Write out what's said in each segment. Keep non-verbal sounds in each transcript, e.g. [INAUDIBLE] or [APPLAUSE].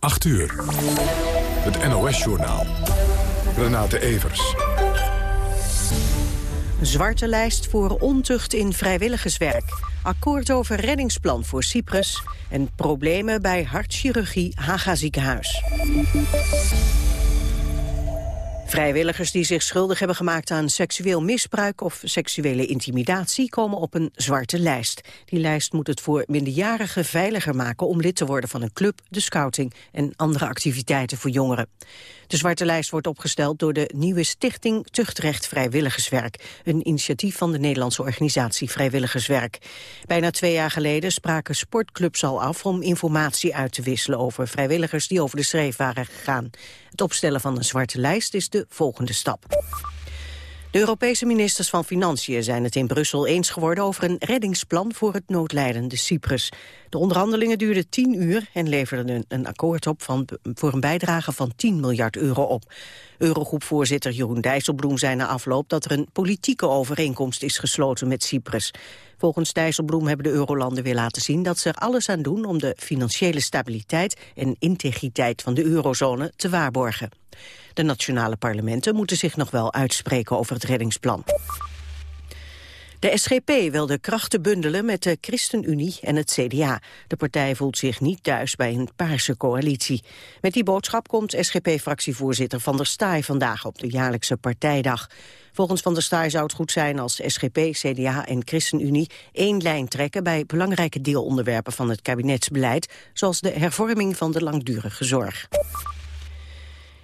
8 uur. Het NOS-journaal. Renate Evers. Zwarte lijst voor ontucht in vrijwilligerswerk. Akkoord over reddingsplan voor Cyprus. En problemen bij hartchirurgie Haga ziekenhuis. Vrijwilligers die zich schuldig hebben gemaakt aan seksueel misbruik of seksuele intimidatie komen op een zwarte lijst. Die lijst moet het voor minderjarigen veiliger maken om lid te worden van een club, de scouting en andere activiteiten voor jongeren. De zwarte lijst wordt opgesteld door de nieuwe stichting Tuchtrecht Vrijwilligerswerk, een initiatief van de Nederlandse organisatie Vrijwilligerswerk. Bijna twee jaar geleden spraken sportclubs al af om informatie uit te wisselen over vrijwilligers die over de schreef waren gegaan. Het opstellen van een zwarte lijst is de volgende stap. De Europese ministers van Financiën zijn het in Brussel eens geworden over een reddingsplan voor het noodlijdende Cyprus. De onderhandelingen duurden tien uur en leverden een akkoord op van, voor een bijdrage van 10 miljard euro op. Eurogroepvoorzitter Jeroen Dijsselbloem zei na afloop dat er een politieke overeenkomst is gesloten met Cyprus. Volgens Dijsselbloem hebben de eurolanden weer laten zien dat ze er alles aan doen om de financiële stabiliteit en integriteit van de eurozone te waarborgen. De nationale parlementen moeten zich nog wel uitspreken over het reddingsplan. De SGP wil de krachten bundelen met de ChristenUnie en het CDA. De partij voelt zich niet thuis bij een paarse coalitie. Met die boodschap komt SGP-fractievoorzitter Van der Staaij vandaag op de jaarlijkse partijdag. Volgens Van der Staaij zou het goed zijn als SGP, CDA en ChristenUnie één lijn trekken bij belangrijke deelonderwerpen van het kabinetsbeleid, zoals de hervorming van de langdurige zorg.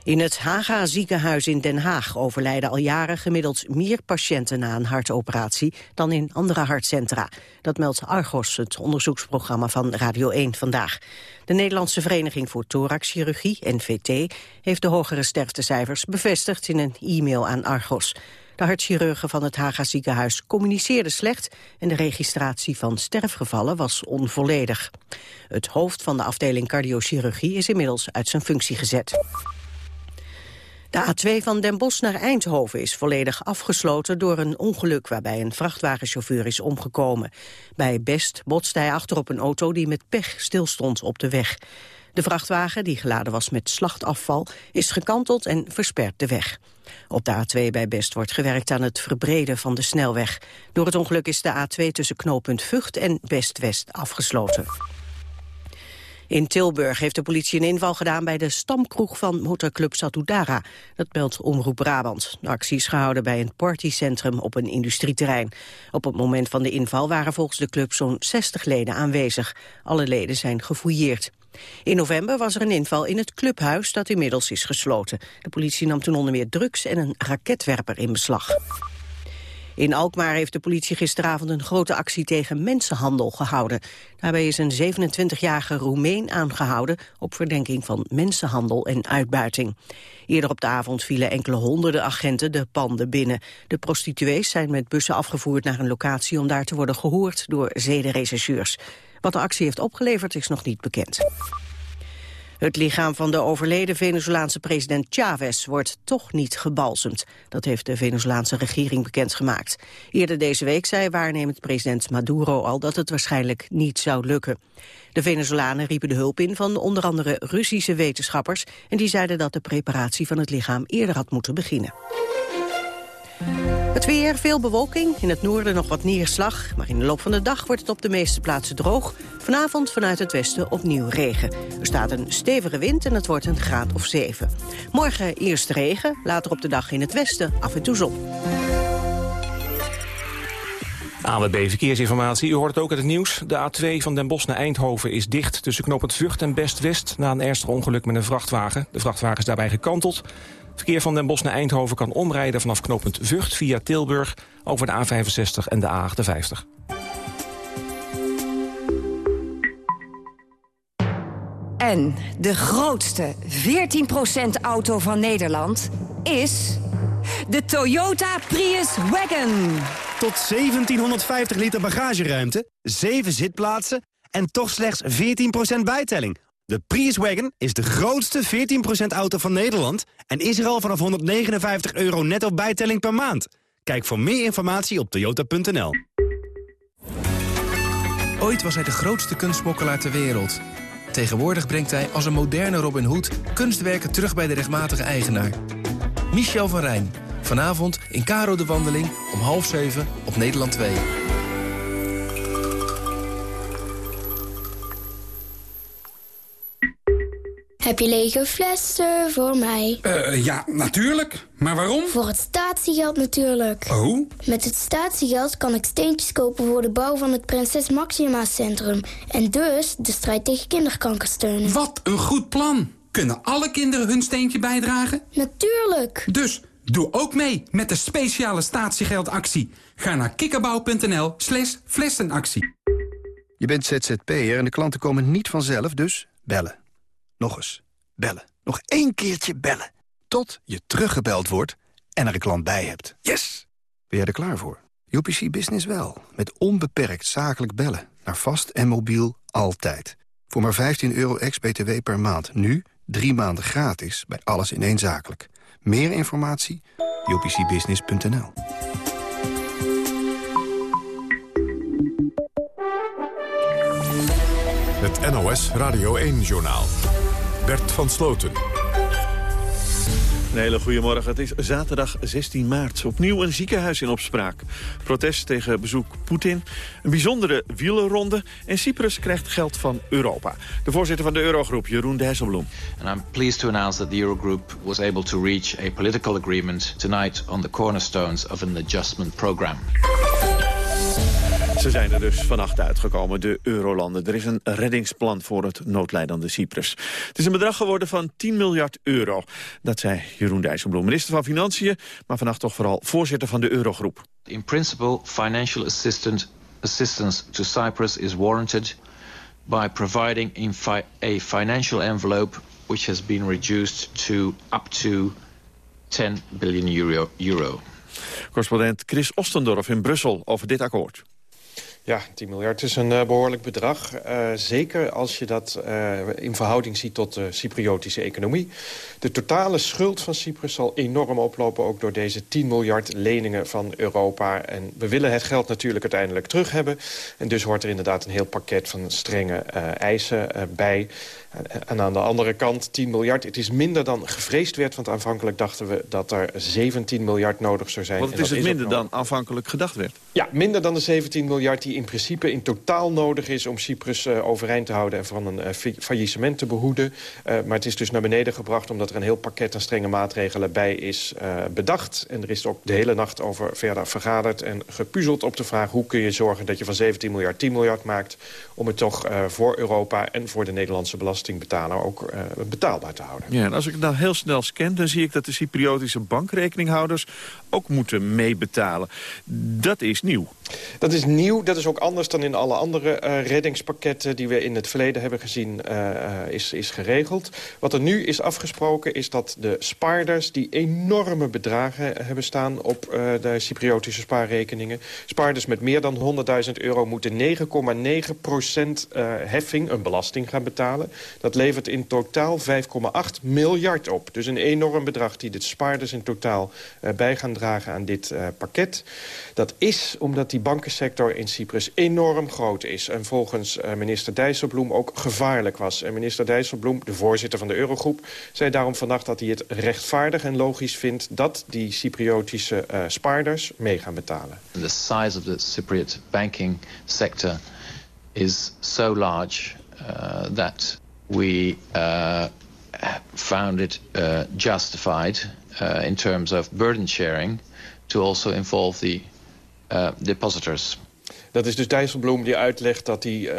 In het Haga ziekenhuis in Den Haag overlijden al jaren gemiddeld meer patiënten na een hartoperatie dan in andere hartcentra. Dat meldt Argos, het onderzoeksprogramma van Radio 1 vandaag. De Nederlandse Vereniging voor Thoraxchirurgie, NVT, heeft de hogere sterftecijfers bevestigd in een e-mail aan Argos. De hartchirurgen van het Haga ziekenhuis communiceerden slecht en de registratie van sterfgevallen was onvolledig. Het hoofd van de afdeling cardiochirurgie is inmiddels uit zijn functie gezet. De A2 van Den Bosch naar Eindhoven is volledig afgesloten door een ongeluk waarbij een vrachtwagenchauffeur is omgekomen. Bij Best botste hij achter op een auto die met pech stilstond op de weg. De vrachtwagen, die geladen was met slachtafval, is gekanteld en verspert de weg. Op de A2 bij Best wordt gewerkt aan het verbreden van de snelweg. Door het ongeluk is de A2 tussen knooppunt Vught en Best-West afgesloten. In Tilburg heeft de politie een inval gedaan bij de stamkroeg van motorclub Satudara. Dat meldt Omroep Brabant. De gehouden bij een partycentrum op een industrieterrein. Op het moment van de inval waren volgens de club zo'n 60 leden aanwezig. Alle leden zijn gefouilleerd. In november was er een inval in het clubhuis dat inmiddels is gesloten. De politie nam toen onder meer drugs en een raketwerper in beslag. In Alkmaar heeft de politie gisteravond een grote actie tegen mensenhandel gehouden. Daarbij is een 27-jarige Roemeen aangehouden op verdenking van mensenhandel en uitbuiting. Eerder op de avond vielen enkele honderden agenten de panden binnen. De prostituees zijn met bussen afgevoerd naar een locatie om daar te worden gehoord door zedenrechercheurs. Wat de actie heeft opgeleverd is nog niet bekend. Het lichaam van de overleden Venezolaanse president Chavez wordt toch niet gebalsemd. Dat heeft de Venezolaanse regering bekendgemaakt. Eerder deze week zei waarnemend president Maduro al dat het waarschijnlijk niet zou lukken. De Venezolanen riepen de hulp in van onder andere Russische wetenschappers... en die zeiden dat de preparatie van het lichaam eerder had moeten beginnen. Weer, veel bewolking. In het noorden nog wat neerslag. Maar in de loop van de dag wordt het op de meeste plaatsen droog. Vanavond vanuit het westen opnieuw regen. Er staat een stevige wind en het wordt een graad of 7. Morgen eerst regen, later op de dag in het westen af en toe zon. AWB Verkeersinformatie. U hoort het ook uit het nieuws. De A2 van Den Bosch naar Eindhoven is dicht tussen knooppunt Vught en Best-West... na een ernstig ongeluk met een vrachtwagen. De vrachtwagen is daarbij gekanteld. Verkeer van Den Bosch naar Eindhoven kan omrijden vanaf knooppunt Vught via Tilburg over de A65 en de A58. En de grootste 14% auto van Nederland is de Toyota Prius Wagon. Tot 1750 liter bagageruimte, 7 zitplaatsen en toch slechts 14% bijtelling. De Prius Wagon is de grootste 14% auto van Nederland... en is er al vanaf 159 euro netto bijtelling per maand. Kijk voor meer informatie op toyota.nl. Ooit was hij de grootste kunstmokkelaar ter wereld. Tegenwoordig brengt hij als een moderne Robin Hood kunstwerken terug bij de rechtmatige eigenaar. Michel van Rijn. Vanavond in Caro de Wandeling om half zeven op Nederland 2. Heb je lege flessen voor mij? Uh, ja, natuurlijk. Maar waarom? Voor het statiegeld natuurlijk. Oh? Met het statiegeld kan ik steentjes kopen voor de bouw van het Prinses Maxima Centrum. En dus de strijd tegen kinderkanker steunen. Wat een goed plan. Kunnen alle kinderen hun steentje bijdragen? Natuurlijk. Dus doe ook mee met de speciale statiegeldactie. Ga naar kikkerbouw.nl slash flessenactie. Je bent ZZP'er en de klanten komen niet vanzelf, dus bellen. Nog eens. Bellen. Nog één keertje bellen. Tot je teruggebeld wordt en er een klant bij hebt. Yes! Ben jij er klaar voor? UPC Business wel. Met onbeperkt zakelijk bellen. Naar vast en mobiel altijd. Voor maar 15 euro ex-BTW per maand. Nu drie maanden gratis bij alles in één zakelijk. Meer informatie? upcbusiness.nl Het NOS Radio 1-journaal. Bert van Sloten. Een hele goede morgen. Het is zaterdag 16 maart. Opnieuw een ziekenhuis in opspraak. Protest tegen bezoek Poetin. Een bijzondere wielerronde. En Cyprus krijgt geld van Europa. De voorzitter van de Eurogroep, Jeroen Dijsselbloem. And I'm pleased to announce that the Eurogroup was able to reach a political agreement tonight on the cornerstones of an adjustment program. Ze zijn er dus vannacht uitgekomen, de eurolanden. Er is een reddingsplan voor het noodlijdende Cyprus. Het is een bedrag geworden van 10 miljard euro. Dat zei Jeroen Dijsselbloem, minister van Financiën... maar vannacht toch vooral voorzitter van de eurogroep. In principle, financial assistance to Cyprus is warranted... by providing a financial envelope which has been reduced to up to 10 billion euro. euro. Correspondent Chris Ostendorf in Brussel over dit akkoord. Ja, 10 miljard is een uh, behoorlijk bedrag. Uh, zeker als je dat uh, in verhouding ziet tot de Cypriotische economie. De totale schuld van Cyprus zal enorm oplopen... ook door deze 10 miljard leningen van Europa. En we willen het geld natuurlijk uiteindelijk terug hebben. En dus hoort er inderdaad een heel pakket van strenge eisen bij. En aan de andere kant 10 miljard. Het is minder dan gevreesd werd, want aanvankelijk dachten we... dat er 17 miljard nodig zou zijn. Want het is het minder dan aanvankelijk gedacht werd? Ja, minder dan de 17 miljard die in principe in totaal nodig is... om Cyprus uh, overeind te houden en van een uh, faillissement te behoeden. Uh, maar het is dus naar beneden gebracht... omdat er een heel pakket aan strenge maatregelen bij is bedacht. En er is ook de hele nacht over verder vergaderd en gepuzzeld op de vraag... hoe kun je zorgen dat je van 17 miljard 10 miljard maakt... om het toch voor Europa en voor de Nederlandse belastingbetaler ook betaalbaar te houden. Ja, en als ik het nou heel snel scan... dan zie ik dat de Cypriotische bankrekeninghouders ook moeten meebetalen. Dat is nieuw. Dat is nieuw. Dat is ook anders dan in alle andere uh, reddingspakketten... die we in het verleden hebben gezien, uh, is, is geregeld. Wat er nu is afgesproken is dat de spaarders... die enorme bedragen hebben staan op uh, de Cypriotische spaarrekeningen... spaarders met meer dan 100.000 euro moeten 9,9 procent heffing, een belasting, gaan betalen. Dat levert in totaal 5,8 miljard op. Dus een enorm bedrag die de spaarders in totaal bij gaan dragen aan dit pakket. Dat is omdat die bankensector in Cyprus enorm groot is. En volgens uh, minister Dijsselbloem ook gevaarlijk was. En minister Dijsselbloem, de voorzitter van de Eurogroep... zei daarom vannacht dat hij het rechtvaardig en logisch vindt... dat die Cypriotische uh, spaarders mee gaan betalen. The size of the Cypriot banking sector is so large that we found it justified in terms of burden sharing... to also involve the uh, depositors. Dat is dus Dijsselbloem die uitlegt dat die, uh,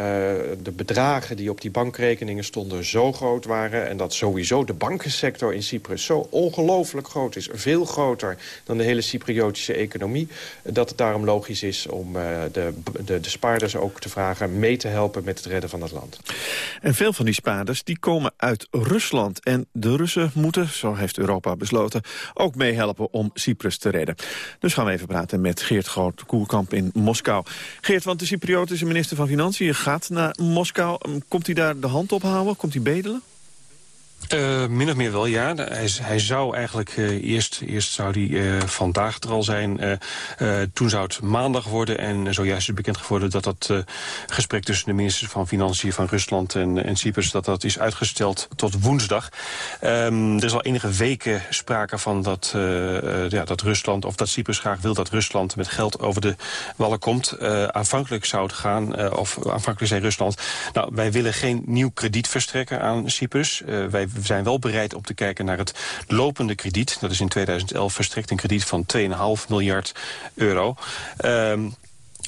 de bedragen die op die bankrekeningen stonden zo groot waren... en dat sowieso de bankensector in Cyprus zo ongelooflijk groot is. Veel groter dan de hele Cypriotische economie. Dat het daarom logisch is om uh, de, de, de spaarders ook te vragen... mee te helpen met het redden van het land. En veel van die spaarders die komen uit Rusland. En de Russen moeten, zo heeft Europa besloten... ook meehelpen om Cyprus te redden. Dus gaan we even praten met Geert Groot-Koerkamp in Moskou. Geert, want de Cypriotische minister van Financiën gaat naar Moskou. Komt hij daar de hand op houden? Komt hij bedelen? Uh, min of meer wel, ja. Hij, hij zou eigenlijk uh, eerst, eerst zou hij uh, vandaag er al zijn. toen zou het maandag worden. En zojuist is bekend geworden dat dat gesprek tussen de ministers van Financiën van Rusland en, en Cyprus... dat dat is uitgesteld tot woensdag. Um, er is al enige weken sprake van dat, ja, dat Rusland, of dat Cyprus graag wil dat Rusland met geld over de wallen komt. aanvankelijk zou het gaan, of aanvankelijk zei Rusland... nou, wij willen geen nieuw krediet verstrekken aan Cyprus. wij we zijn wel bereid om te kijken naar het lopende krediet. Dat is in 2011 verstrekt een krediet van 2,5 miljard euro. Um,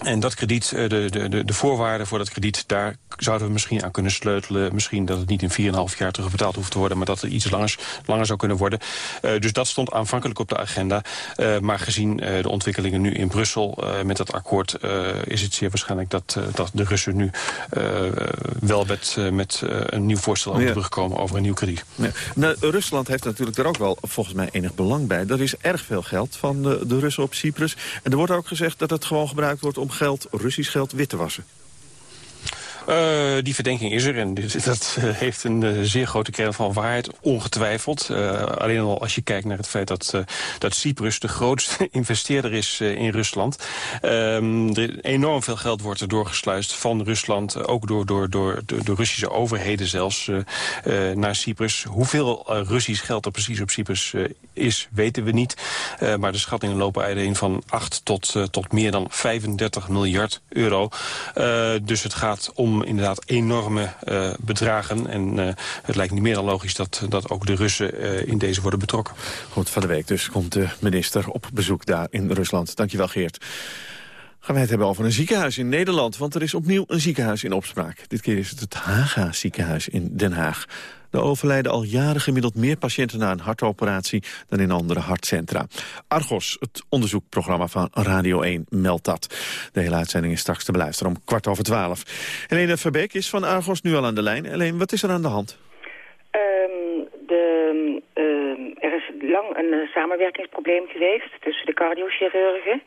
en dat krediet, eh, de, de, de voorwaarden voor dat krediet... daar zouden we misschien aan kunnen sleutelen. Misschien dat het niet in 4,5 jaar terugbetaald hoeft te worden... maar dat het iets langer, langer zou kunnen worden. Uh, dus dat stond aanvankelijk op de agenda. Uh, maar gezien uh, de ontwikkelingen nu in Brussel met dat akkoord... is het zeer waarschijnlijk dat, dat de Russen nu wel met, met een nieuw voorstel aan de brug komen... over een nieuw krediet. Ja. Nou, Rusland heeft natuurlijk er ook wel volgens mij enig belang bij. Er is erg veel geld van de, de Russen op Cyprus. En er wordt ook gezegd dat het gewoon gebruikt wordt... om geld, Russisch geld, wit te wassen. Uh, die verdenking is er en [LAUGHS] dat uh, heeft een uh, zeer grote kern van waarheid, ongetwijfeld. alleen al als je kijkt naar het feit dat, dat Cyprus de grootste [LAUGHS] investeerder is in Rusland. Um, er enorm veel geld wordt er doorgesluist van Rusland, ook door, door, door de, Russische overheden zelfs, naar Cyprus. Hoeveel Russisch geld er precies op Cyprus is, weten we niet. maar de schattingen lopen uiteen van 8 tot, tot meer dan 35 miljard euro. dus het gaat inderdaad enorme uh, bedragen. En uh, het lijkt niet meer dan logisch dat, dat ook de Russen uh, in deze worden betrokken. Goed, van de week dus komt de minister op bezoek daar in Rusland. Dankjewel Geert. Gaan wij het hebben over een ziekenhuis in Nederland. Want er is opnieuw een ziekenhuis in opspraak. Dit keer is het het Haga ziekenhuis in Den Haag. Er overlijden al jaren gemiddeld meer patiënten na een hartoperatie dan in andere hartcentra. Argos, het onderzoekprogramma van Radio 1, meldt dat. De hele uitzending is straks te beluisteren om kwart over twaalf. Helene Verbeek is van Argos nu al aan de lijn. Alleen, wat is er aan de hand? Um, de, uh, er is lang een uh, samenwerkingsprobleem geweest tussen de cardiochirurgen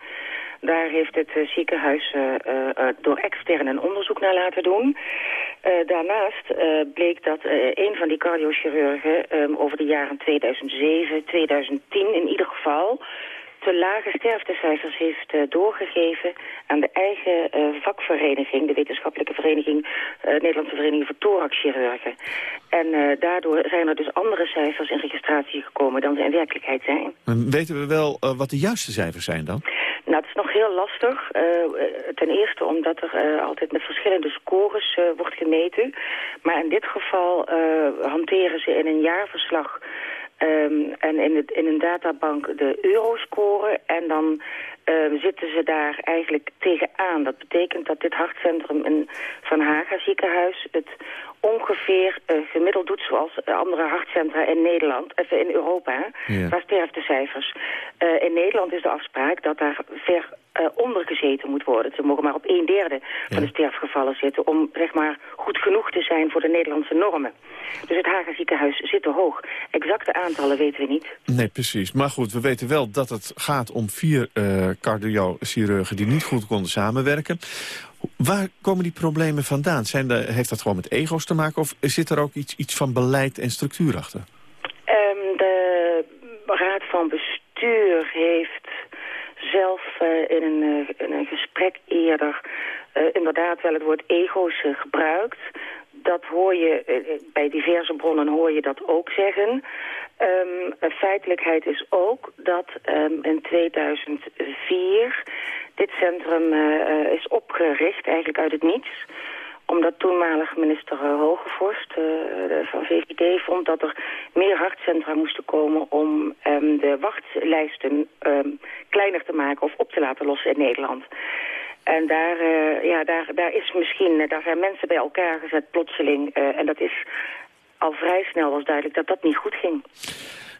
daar heeft het eh, ziekenhuis uh, door extern een onderzoek naar laten doen. Daarnaast bleek dat een van die cardiochirurgen um, over de jaren 2007, 2010 in ieder geval te lage sterftecijfers heeft doorgegeven aan de eigen vakvereniging, de wetenschappelijke vereniging, Nederlandse Vereniging voor Thoraxchirurgen. En daardoor zijn er dus andere cijfers in registratie gekomen dan ze in werkelijkheid zijn. weten we wel wat de juiste cijfers zijn dan? Nou, het is nog heel lastig. ten eerste omdat er altijd met verschillende scores wordt gemeten. Maar in dit geval hanteren ze in een jaarverslag Um, en in, het, in een databank de euroscore. En dan um, zitten ze daar eigenlijk tegenaan. Dat betekent dat dit hartcentrum in Van Haga ziekenhuis het ongeveer uh, gemiddeld doet zoals andere hartcentra in Nederland, even in Europa, ja. qua sterftecijfers. Uh, in Nederland is de afspraak dat daar ver gezeten moet worden. Ze mogen maar op een derde van de sterfgevallen zitten... om zeg maar, goed genoeg te zijn voor de Nederlandse normen. Dus het Haga ziekenhuis zit te hoog. Exacte aantallen weten we niet. Nee, precies. Maar goed, we weten wel dat het gaat om vier uh, cardiochirurgen... die niet goed konden samenwerken. Waar komen die problemen vandaan? Zijn de, heeft dat gewoon met ego's te maken... of zit er ook iets, iets van beleid en structuur achter? Um, de Raad van Bestuur heeft zelf uh, in, een, in, een, gesprek eerder uh, inderdaad wel het woord ego's gebruikt. Dat hoor je, bij diverse bronnen hoor je dat ook zeggen. Um, feitelijkheid is ook dat um, in 2004 dit centrum is opgericht, eigenlijk uit het niets omdat toenmalig minister uh, Hogevorst uh, van VVD vond dat er meer hartcentra moesten komen om um, de wachtlijsten um, kleiner te maken of op te laten lossen in Nederland. En daar, uh, ja, daar, daar is misschien, daar zijn mensen bij elkaar gezet plotseling. en dat is al vrij snel was duidelijk dat dat niet goed ging.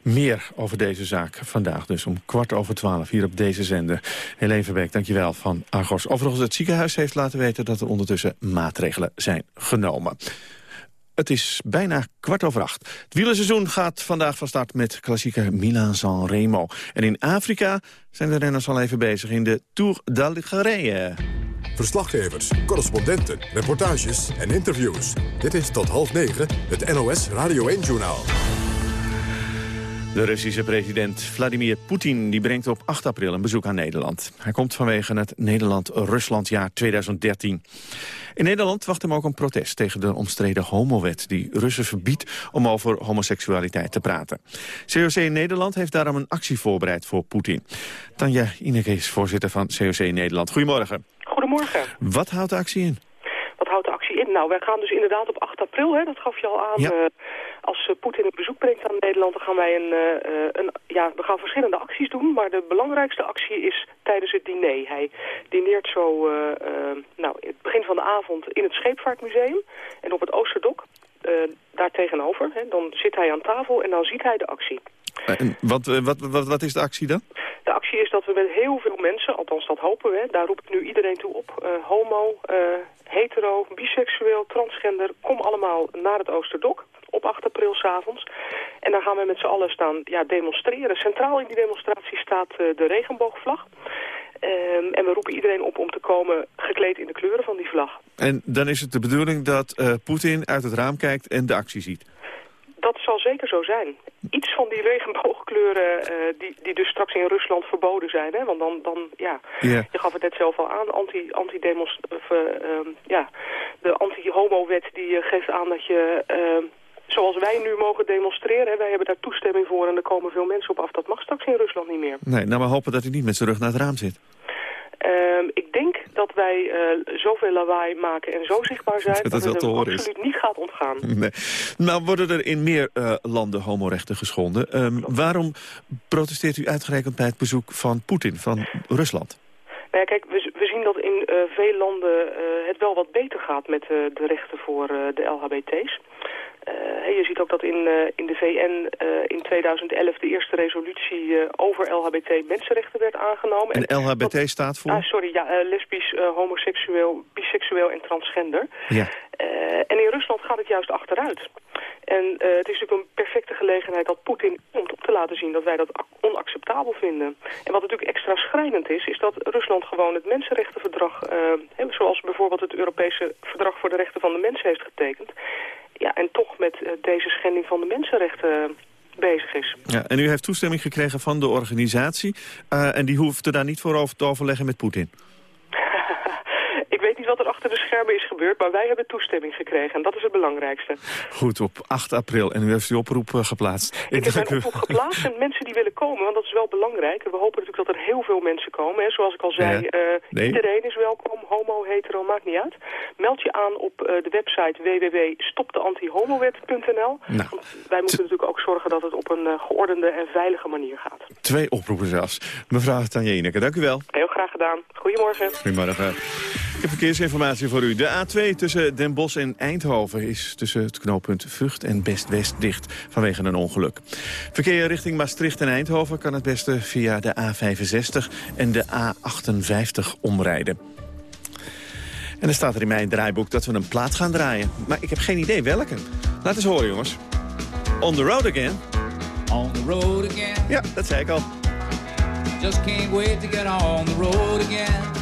Meer over deze zaak vandaag dus om kwart over twaalf hier op deze zender. Helene Verbeek, dankjewel van Argos. Overigens, het ziekenhuis heeft laten weten dat er ondertussen maatregelen zijn genomen. Het is bijna kwart over acht. Het wielerseizoen gaat vandaag van start met klassieker Milan-San Remo. En in Afrika zijn de renners al even bezig in de Tour d'Algerije. Verslaggevers, correspondenten, reportages en interviews. Dit is tot half negen het NOS Radio 1-journaal. De Russische president Vladimir Poetin die brengt op 8 april een bezoek aan Nederland. Hij komt vanwege het Nederland-Ruslandjaar 2013. In Nederland wacht hem ook een protest tegen de omstreden homowet... die Russen verbiedt om over homoseksualiteit te praten. COC Nederland heeft daarom een actie voorbereid voor Poetin. Tanja Ineke is voorzitter van COC Nederland. Goedemorgen. Goedemorgen. Wat houdt de actie in? Wat houdt de actie in? Nou, wij gaan dus inderdaad op 8 april, hè, dat gaf je al aan... Ja. eh, als eh, Poetin een bezoek brengt aan Nederland, dan gaan wij een, eh, eh, een... Ja, we gaan verschillende acties doen, maar de belangrijkste actie is tijdens het diner. Hij dineert zo nou, het begin van de avond in het Scheepvaartmuseum en op het Oosterdok. daar tegenover. Hè, dan zit hij aan tafel en dan ziet hij de actie. En wat, eh, wat, wat, wat is de actie dan? De actie is dat we met heel veel mensen, althans dat hopen we, daar roep ik nu iedereen toe op. eh, homo, eh, hetero, biseksueel, transgender, kom allemaal naar het Oosterdok op 8 april s'avonds. En dan gaan we met z'n allen staan ja, demonstreren. Centraal in die demonstratie staat de regenboogvlag. Ehm, en we roepen iedereen op om te komen gekleed in de kleuren van die vlag. En dan is het de bedoeling dat Poetin uit het raam kijkt en de actie ziet. Dat zal zeker zo zijn. Iets van die regenboogkleuren eh, die, die dus straks in Rusland verboden zijn. Hè? Want dan, dan ja, je gaf het net zelf al aan, anti, anti demos, of, eh, ehm, ja, de anti-homo-wet die eh, geeft aan dat je, ehm, zoals wij nu mogen demonstreren, hè, wij hebben daar toestemming voor en er komen veel mensen op af, dat mag straks in Rusland niet meer. Nee, nou maar hopen dat hij niet met zijn rug naar het raam zit. Ehm, ik denk dat wij eh, zoveel lawaai maken en zo zichtbaar [LAUGHS] zijn Dat dat, het is. absoluut niet gaat ontgaan. Nee. Nou worden er in meer eh, landen homorechten geschonden. Ehm, waarom protesteert u uitgerekend bij het bezoek van Poetin, van Rusland? Nou ja, kijk, we, we zien dat in eh, veel landen het wel wat beter gaat met de rechten voor de LHBT's. Eh, je ziet ook dat in, eh, in de VN eh, in 2011 de eerste resolutie over LHBT-mensenrechten werd aangenomen. En LHBT staat voor? Ah, sorry, ja, lesbisch, homoseksueel, biseksueel en transgender. Ja. En in Rusland gaat het juist achteruit. En het is natuurlijk een perfecte gelegenheid dat Poetin komt op te laten zien dat wij dat ac- onacceptabel vinden. En wat natuurlijk extra schrijnend is, is dat Rusland gewoon het mensenrechtenverdrag, zoals bijvoorbeeld het Europese Verdrag voor de Rechten van de Mens heeft getekend, ja, en toch met eh, deze schending van de mensenrechten eh, bezig is. Ja, en u heeft toestemming gekregen van de organisatie. eh, en die hoeft er daar niet voor over te overleggen met Poetin. [LAUGHS] Ik weet niet wat er achter de schermen is gebeurd, maar wij hebben toestemming gekregen en dat is het belangrijkste. Goed, op 8 april. En u heeft uw oproep eh, geplaatst. Ik heb mijn oproep geplaatst en mensen die willen komen, want dat is wel belangrijk. We hopen natuurlijk dat er heel veel mensen komen. Hè. Zoals ik al zei, Ja. eh, Nee. iedereen is welkom, homo, hetero, maakt niet uit. Meld je aan op eh, de website www.stopdeantihomowet.nl. Nou. Want wij moeten natuurlijk ook zorgen dat het op een geordende en veilige manier gaat. Twee oproepen zelfs. Mevrouw Tanja Ineke, dank u wel. Heel graag gedaan. Goedemorgen. Goedemorgen. Ik heb verkeersinformatie voor u. De A2 tussen Den Bosch en Eindhoven is tussen het knooppunt Vught en Best-West dicht vanwege een ongeluk. Verkeer richting Maastricht en Eindhoven kan het beste via de A65 en de A58 omrijden. En dan staat er in mijn draaiboek dat we een plaat gaan draaien. Maar ik heb geen idee welke. Laat eens horen, jongens. On the road again. On the road again. Ja, dat zei ik al. Just can't wait to get on the road again.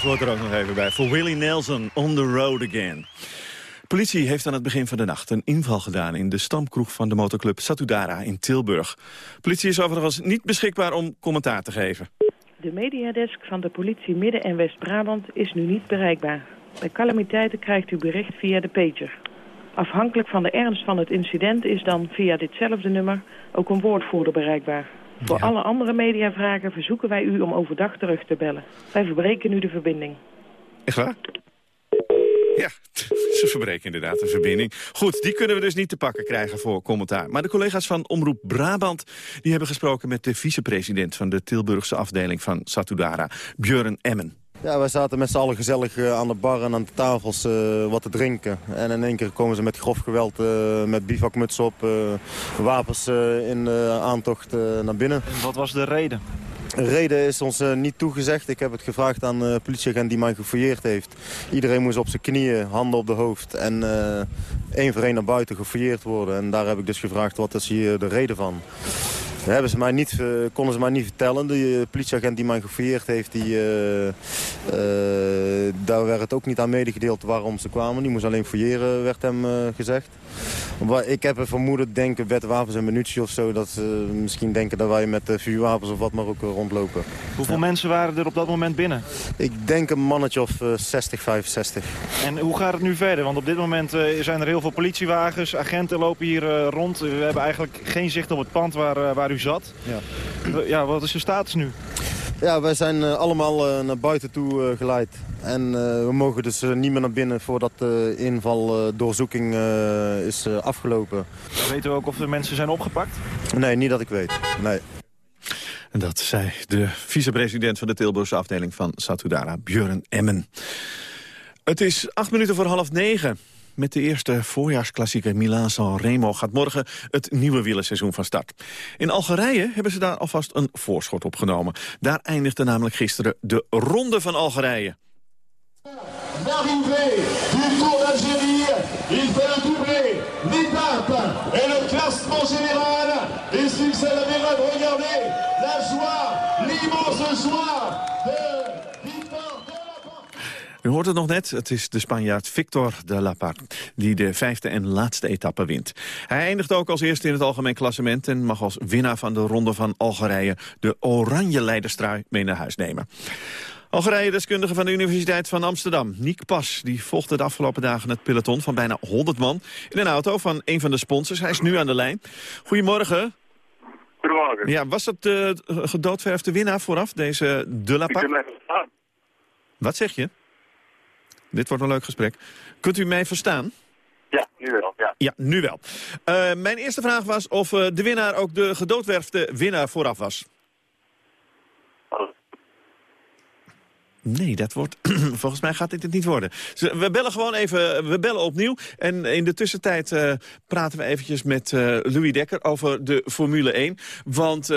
Applaus hoort er ook nog even bij. Voor Willie Nelson, On the Road Again. Politie heeft aan het begin van de nacht een inval gedaan... in de stamkroeg van de motorclub Satudara in Tilburg. Politie is overigens niet beschikbaar om commentaar te geven. De mediadesk van de politie Midden- en West-Brabant is nu niet bereikbaar. Bij calamiteiten krijgt u bericht via de pager. Afhankelijk van de ernst van het incident is dan via ditzelfde nummer ook een woordvoerder bereikbaar. Voor alle andere mediavragen verzoeken wij u om overdag terug te bellen. Wij verbreken nu de verbinding. Echt waar? Ja, [LAUGHS] ze verbreken inderdaad de verbinding. Goed, die kunnen we dus niet te pakken krijgen voor commentaar. Maar de collega's van Omroep Brabant... die hebben gesproken met de vicepresident... van de Tilburgse afdeling van Satudara, Björn Emmen. Ja, wij zaten met z'n allen gezellig eh, aan de bar en aan de tafels eh, wat te drinken. En in één keer komen ze met grof geweld, eh, met bivakmuts op, eh, wapens in aantocht naar binnen. Wat was de reden? De reden is ons niet toegezegd. Ik heb het gevraagd aan de politieagent die mij gefouilleerd heeft. Iedereen moest op zijn knieën, handen op de hoofd en één voor één naar buiten gefouilleerd worden. En daar heb ik dus gevraagd wat is hier de reden van. Dat hebben ze mij niet, eh, konden ze mij niet vertellen. De eh, politieagent die mij gefouilleerd heeft, die, eh, daar werd het ook niet aan medegedeeld waarom ze kwamen. Die moest alleen fouilleren, werd hem gezegd. Ik heb een vermoeden, denken, wetwapens en munitie of zo... dat ze misschien denken dat wij met eh, vuurwapens of wat maar ook eh, rondlopen. Hoeveel mensen waren er op dat moment binnen? Ik denk een mannetje of eh, 60, 65. En hoe gaat het nu verder? Want op dit moment eh, zijn er heel veel politiewagens, agenten lopen hier eh, rond. We hebben eigenlijk geen zicht op het pand waar, eh, waar u zat. Ja. Eh, ja, wat is de status nu? Ja, wij zijn eh, allemaal eh, naar buiten toe eh, geleid. En eh, we mogen dus niet meer naar binnen voordat de invaldoorzoeking eh, is eh, afgelopen. Weten we ook of de mensen zijn opgepakt? Nee, niet dat ik weet. Nee. En dat zei de vicepresident van de Tilburgse afdeling van Satudara, Björn Emmen. Het is acht minuten voor half negen. Met de eerste voorjaarsklassieker Milaan-San Remo gaat morgen het nieuwe wielerseizoen van start. In Algerije hebben ze daar alvast een voorschot op genomen. Daar eindigde namelijk gisteren de Ronde van Algerije. Du Tour d'Algérie, il fait le doublé, l'étape et le classement général. La joie, l'immense joie de U hoort het nog net, het is de Spanjaard Victor de La die de vijfde en laatste etappe wint. Hij eindigt ook als eerste in het algemeen klassement... en mag als winnaar van de Ronde van Algerije... de oranje leiderstrui mee naar huis nemen. Algerije-deskundige van de Universiteit van Amsterdam, Niek Pas... die volgde de afgelopen dagen het peloton van bijna 100 man... in een auto van een van de sponsors. Hij is nu aan de lijn. Goedemorgen. Goedemorgen. Ja, was dat de gedoodverfde winnaar vooraf, deze De La verstaan. Wat zeg je? Dit wordt een leuk gesprek. Kunt u mij verstaan? Ja, nu wel. Ja. Ja, nu wel. Eh, mijn eerste vraag was of eh, de winnaar ook de gedoodwerfde winnaar vooraf was. Nee, dat wordt. [CLEARS THROAT] volgens mij gaat dit het niet worden. Dus we bellen gewoon even. We bellen opnieuw. En in de tussentijd eh, praten we eventjes met eh, Louis Dekker over de Formule 1. Want eh,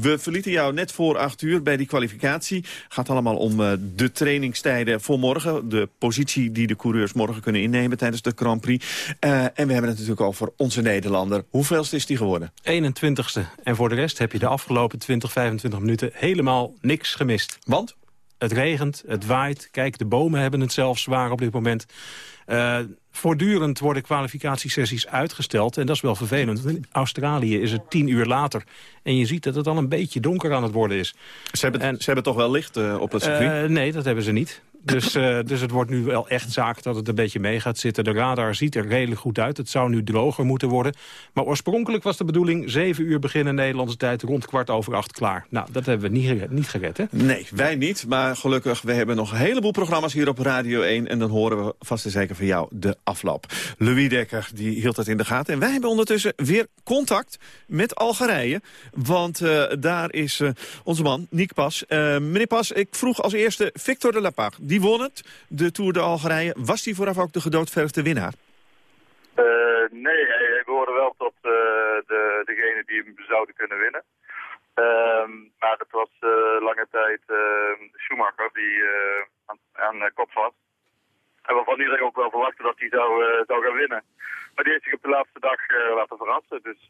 we verlieten jou net voor acht uur bij die kwalificatie. gaat allemaal om de trainingstijden voor morgen. De positie die de coureurs morgen kunnen innemen tijdens de Grand Prix. En we hebben het natuurlijk over onze Nederlander. Hoeveelste is die geworden? 21ste. En voor de rest heb je de afgelopen 20, 25 minuten helemaal niks gemist. Want? Het regent, het waait. Kijk, de bomen hebben het zelfs zwaar op dit moment. Eh, voortdurend worden kwalificatiesessies uitgesteld. En dat is wel vervelend. Want in Australië is het tien uur later. En je ziet dat het al een beetje donker aan het worden is. Ze hebben, ze hebben toch wel licht eh, op het circuit? Eh, nee, dat hebben ze niet. Dus, eh, dus het wordt nu wel echt zaak dat het een beetje mee gaat zitten. De radar ziet er redelijk goed uit. Het zou nu droger moeten worden. Maar oorspronkelijk was de bedoeling... zeven uur beginnen Nederlandse tijd, rond kwart over acht klaar. Nou, dat hebben we niet gered, niet gered hè? Nee, wij niet. Maar gelukkig, we hebben nog een heleboel programma's hier op Radio 1. En dan horen we vast en zeker van jou de afloop. Louis Dekker, die hield dat in de gaten. En wij hebben ondertussen weer contact met Algerije. Want eh, daar is eh, onze man, Niek Pas. Meneer Pas, ik vroeg als eerste Victor de La Parre. Die won het, de Tour de Algerije. Was die vooraf ook de gedoodverfde winnaar? Eh, nee, hij, hij behoorde wel tot eh, de, degene die hem zouden kunnen winnen. Ehm, maar het was eh, lange tijd eh, Schumacher die aan, aan kop was. En waarvan iedereen ook wel verwachtte dat hij zou, zou gaan winnen. Maar die heeft zich op de laatste dag laten verrassen. Dus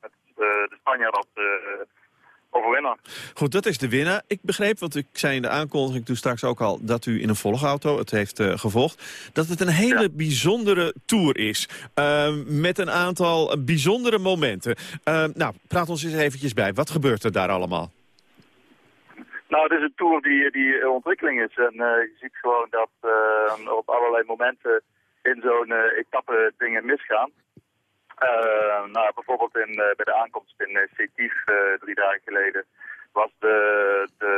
met, de Spanjaard overwinnaar. Goed, dat is de winnaar. Ik begreep, want ik zei in de aankondiging toen straks ook al... dat u in een volgauto het heeft eh, gevolgd... dat het een hele bijzondere tour is. eh, met een aantal bijzondere momenten. Eh, nou, praat ons eens eventjes bij. Wat gebeurt er daar allemaal? Nou, het is een tour die, die in ontwikkeling is. En eh, je ziet gewoon dat eh, op allerlei momenten in zo'n etappe dingen misgaan. Eh, nou, bijvoorbeeld in, eh, bij de aankomst in uh, Sétif eh, drie dagen geleden was de, de,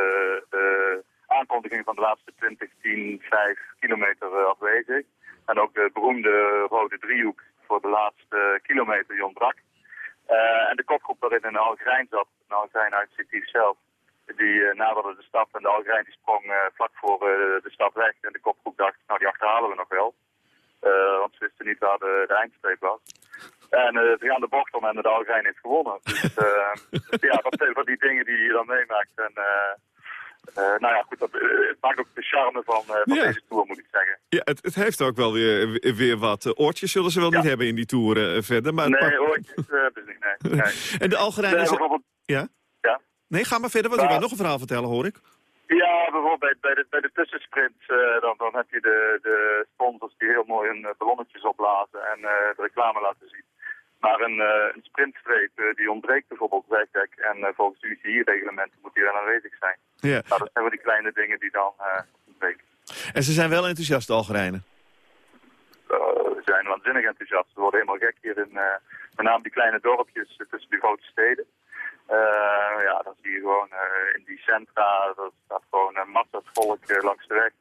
de aankondiging van de laatste 20, 10, 5 kilometer eh, afwezig. En ook de beroemde rode driehoek voor de laatste kilometer die ontbrak. Eh, en de kopgroep waarin een Algerijn zat, een Algerijn uit Sétif zelf, die uh, naderde de stap en de Algerijn die sprong eh, vlak voor eh, de stap weg. En de kopgroep dacht, nou die achterhalen we nog wel. Eh, want ze wisten niet waar de, de eindstreep was. En eh, ze gaan de bocht om en de Algerijn heeft gewonnen. Dus [LAUGHS] eh, ja, dat zijn van die dingen die je dan meemaakt. En eh, nou ja, goed, dat, het maakt ook de charme van, van Ja. deze tour, moet ik zeggen. Ja, het, het heeft ook wel weer, weer wat. Oortjes zullen ze wel niet hebben in die tour eh, verder. Maar het Nee, oortjes hebben ze niet, nee. nee. [LAUGHS] En de Algerijn Nee, is... bijvoorbeeld- Ja? Ja. Nee, ga maar verder, want u Ja. nog een verhaal vertellen, hoor ik. Ja, bijvoorbeeld bij, bij, de, bij de tussensprints, eh, dan, dan heb je de, de sponsors die heel mooi hun ballonnetjes opblazen en de reclame laten zien. Maar een, eh, een sprintstreep eh, die ontbreekt bijvoorbeeld wegdek en eh, volgens de UCI-reglementen moet die dan aanwezig zijn. Ja. Nou, dat zijn wel die kleine dingen die dan ontbreken. En ze zijn wel enthousiast, de Algerijnen. We zijn waanzinnig enthousiast. We worden helemaal gek hier in met name die kleine dorpjes tussen de grote steden. Ja, dan zie je gewoon in die centra, dat staat gewoon een massa volk langs de weg.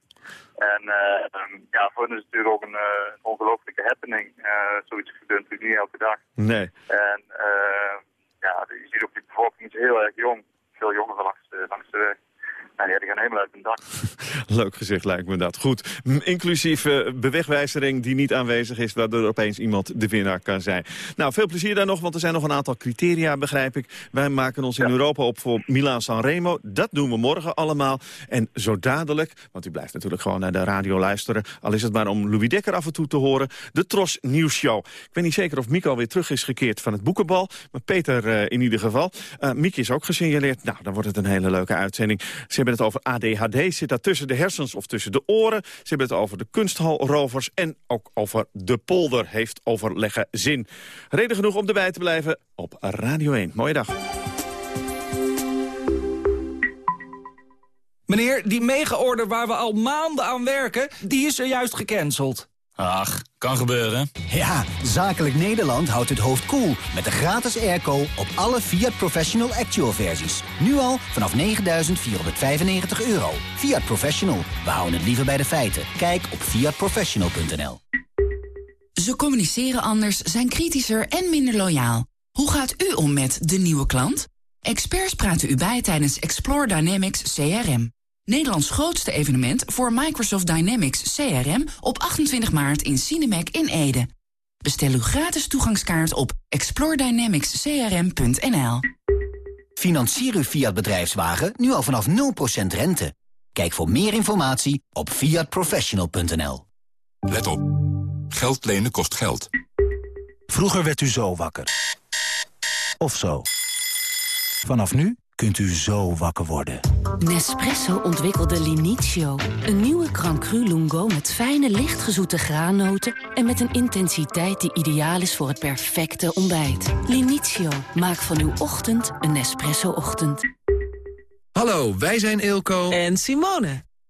En eh, ehm, ja, voor hen is het natuurlijk ook een, eh, een ongelofelijke happening. Eh, zoiets gebeurt natuurlijk niet elke dag. Nee. En eh, ja, je ziet ook die bevolking is heel erg jong. Veel jongeren langs de, langs de weg. En ja, die gaan helemaal uit hun dak. Leuk gezegd lijkt me dat. Goed, inclusief eh, bewegwijzering die niet aanwezig is... waardoor er opeens iemand de winnaar kan zijn. Nou, veel plezier daar nog, want er zijn nog een aantal criteria, begrijp ik. Wij maken ons in Europa op voor Milaan-San Remo. Dat doen we morgen allemaal. En zo dadelijk, want u blijft natuurlijk gewoon naar de radio luisteren... al is het maar om Louis Dekker af en toe te horen... de Tros Nieuws Show. Ik weet niet zeker of Mico weer terug is gekeerd van het boekenbal... maar Peter eh, in ieder geval. Mieke is ook gesignaleerd. Nou, dan wordt het een hele leuke uitzending. Ze hebben het over ADHD. Zit dat tussen de hersens of tussen de oren? Ze hebben het over de kunsthalrovers en ook over de polder. Heeft overleggen zin. Reden genoeg om erbij te blijven op Radio 1. Mooie dag. Meneer, die mega-order waar we al maanden aan werken, die is er juist gecanceld. Ach, kan gebeuren. Ja, Zakelijk Nederland houdt het hoofd koel met de gratis airco op alle Fiat Professional Actual versies. Nu al vanaf 9.495 euro. Fiat Professional, we houden het liever bij de feiten. Kijk op fiatprofessional.nl. Ze communiceren anders, zijn kritischer en minder loyaal. Hoe gaat u om met de nieuwe klant? Experts praten u bij tijdens Explore Dynamics CRM. Nederlands grootste evenement voor Microsoft Dynamics CRM op 28 maart in Cinemac in Ede. Bestel uw gratis toegangskaart op exploredynamicscrm.nl. Financier uw Fiat bedrijfswagen nu al vanaf 0% rente. Kijk voor meer informatie op fiatprofessional.nl. Let op. Geld lenen kost geld. Vroeger werd u zo wakker. Of zo. Vanaf nu kunt u zo wakker worden. Nespresso ontwikkelde Linizio. Een nieuwe Crancru Lungo met fijne, lichtgezoete graannoten... en met een intensiteit die ideaal is voor het perfecte ontbijt. Linizio, maak van uw ochtend een Nespresso-ochtend. Hallo, wij zijn Eelco en Simone.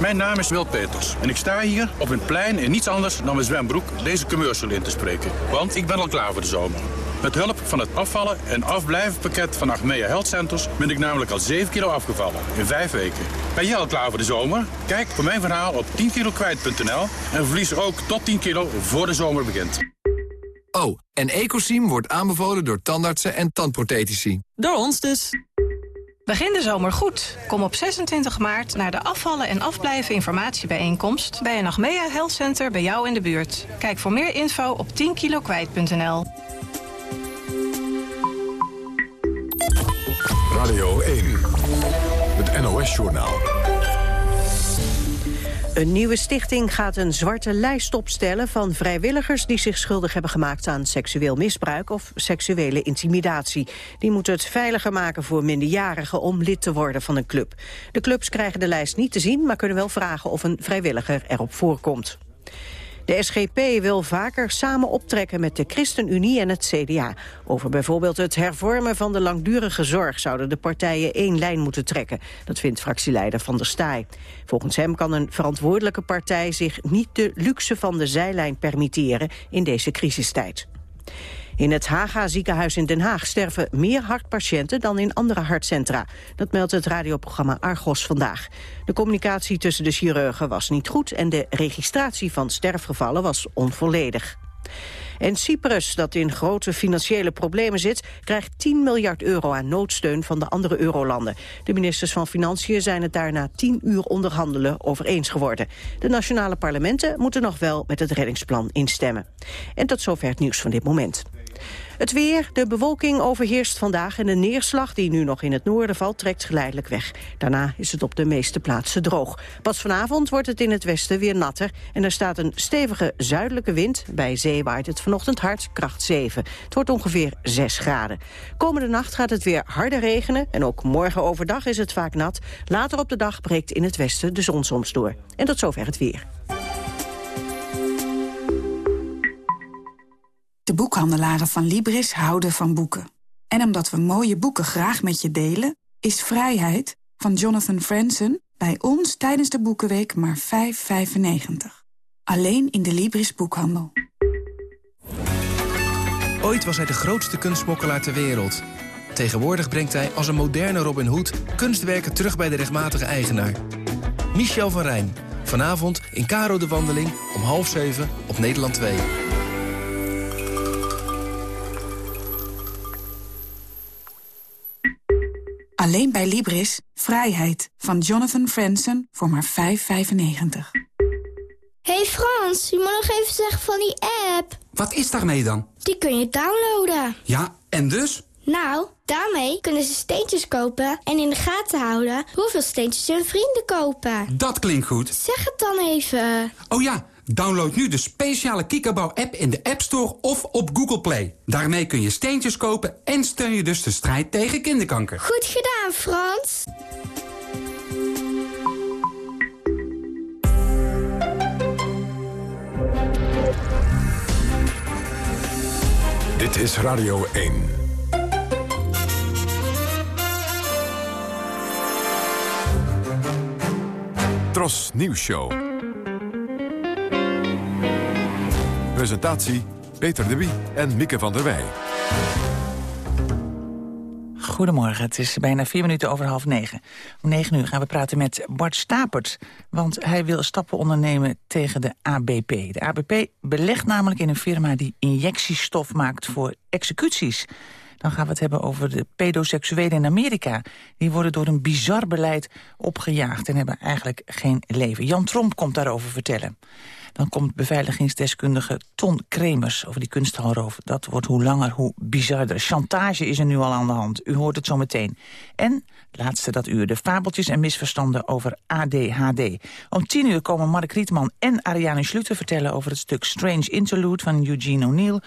Mijn naam is Wil Peters en ik sta hier op een plein in niets anders dan mijn zwembroek deze commercial in te spreken. Want ik ben al klaar voor de zomer. Met hulp van het afvallen en afblijven pakket van Achmea Health Centers ben ik namelijk al 7 kilo afgevallen in 5 weken. Ben jij al klaar voor de zomer? Kijk voor mijn verhaal op 10kilokwijt.nl en verlies ook tot 10 kilo voor de zomer begint. Oh, en Ecosim wordt aanbevolen door tandartsen en tandprothetici. Door ons dus. Begin de zomer goed. Kom op 26 maart naar de afvallen en afblijven informatiebijeenkomst... bij een Achmea Health Center bij jou in de buurt. Kijk voor meer info op 10kilokwijt.nl. Radio 1, het NOS-journaal. Een nieuwe stichting gaat een zwarte lijst opstellen van vrijwilligers die zich schuldig hebben gemaakt aan seksueel misbruik of seksuele intimidatie. Die moeten het veiliger maken voor minderjarigen om lid te worden van een club. De clubs krijgen de lijst niet te zien, maar kunnen wel vragen of een vrijwilliger erop voorkomt. De SGP wil vaker samen optrekken met de ChristenUnie en het CDA. Over bijvoorbeeld het hervormen van de langdurige zorg... zouden de partijen één lijn moeten trekken. Dat vindt fractieleider Van der Staaij. Volgens hem kan een verantwoordelijke partij zich niet de luxe van de zijlijn permitteren... in deze crisistijd. In het Haga ziekenhuis in Den Haag sterven meer hartpatiënten dan in andere hartcentra. Dat meldt het radioprogramma Argos vandaag. De communicatie tussen de chirurgen was niet goed en de registratie van sterfgevallen was onvolledig. En Cyprus, dat in grote financiële problemen zit... krijgt 10 miljard euro aan noodsteun van de andere eurolanden. De ministers van Financiën zijn het daar na 10 uur onderhandelen over eens geworden. De nationale parlementen moeten nog wel met het reddingsplan instemmen. En tot zover het nieuws van dit moment. Het weer, de bewolking overheerst vandaag en de neerslag die nu nog in het noorden valt trekt geleidelijk weg. Daarna is het op de meeste plaatsen droog. Pas vanavond wordt het in het westen weer natter en er staat een stevige zuidelijke wind. Bij zee waait het vanochtend hard, kracht 7. Het wordt ongeveer 6 graden. Komende nacht gaat het weer harder regenen en ook morgen overdag is het vaak nat. Later op de dag breekt in het westen de zon soms door. En tot zover het weer. De boekhandelaren van Libris houden van boeken. En omdat we mooie boeken graag met je delen... is Vrijheid van Jonathan Franzen bij ons tijdens de Boekenweek maar 5,95. Alleen in de Libris boekhandel. Ooit was hij de grootste kunstsmokkelaar ter wereld. Tegenwoordig brengt hij als een moderne Robin Hood... kunstwerken terug bij de rechtmatige eigenaar. Michel van Rijn. Vanavond in Caro de Wandeling om half zeven op Nederland 2. Alleen bij Libris. Vrijheid van Jonathan Franzen voor maar 5,95. hey Frans, je moet nog even zeggen van die app. Wat is daarmee dan? Die kun je downloaden. Ja, en dus? Nou, daarmee kunnen ze steentjes kopen en in de gaten houden hoeveel steentjes hun vrienden kopen. Dat klinkt goed. Zeg het dan even. Oh ja, download nu de speciale Kikkerbouw-app in de App Store of op Google Play. Daarmee kun je steentjes kopen en steun je dus de strijd tegen kinderkanker. Goed gedaan, Frans. Dit is Radio 1. Tros Nieuws Show. Presentatie Peter de Wie en Mieke van der Wij. Goedemorgen, het is bijna vier minuten over half negen. Om negen uur gaan we praten met Bart Stapert. Want hij wil stappen ondernemen tegen de ABP. De ABP belegt namelijk in een firma die injectiestof maakt voor executies. Dan gaan we het hebben over de pedoseksuelen in Amerika. Die worden door een bizar beleid opgejaagd en hebben eigenlijk geen leven. Jan Tromp komt daarover vertellen. Dan komt beveiligingsdeskundige Ton Kremers over die kunsthalroof. Dat wordt hoe langer hoe bizarder. Chantage is er nu al aan de hand. U hoort het zo meteen. En, laatste dat uur, de fabeltjes en misverstanden over ADHD. Om tien uur komen Mark Rietman en Ariane Schluter vertellen over het stuk Strange Interlude van Eugene O'Neill.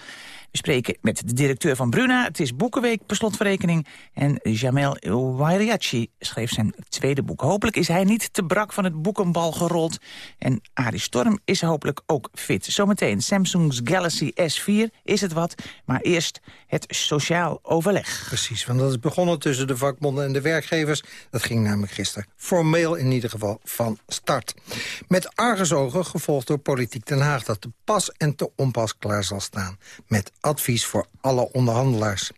We spreken met de directeur van Bruna. Het is Boekenweek per slotverrekening. En Jamel Wairiachi schreef zijn tweede boek. Hopelijk is hij niet te brak van het boekenbal gerold. En Arie Storm is hopelijk ook fit. Zometeen Samsung's Galaxy S4 is het wat. Maar eerst het sociaal overleg. Precies, want dat is begonnen tussen de vakbonden en de werkgevers. Dat ging namelijk gisteren formeel in ieder geval van start. Met argusogen gevolgd door Politiek Den Haag... dat te pas en te onpas klaar zal staan met advies voor alle onderhandelaars.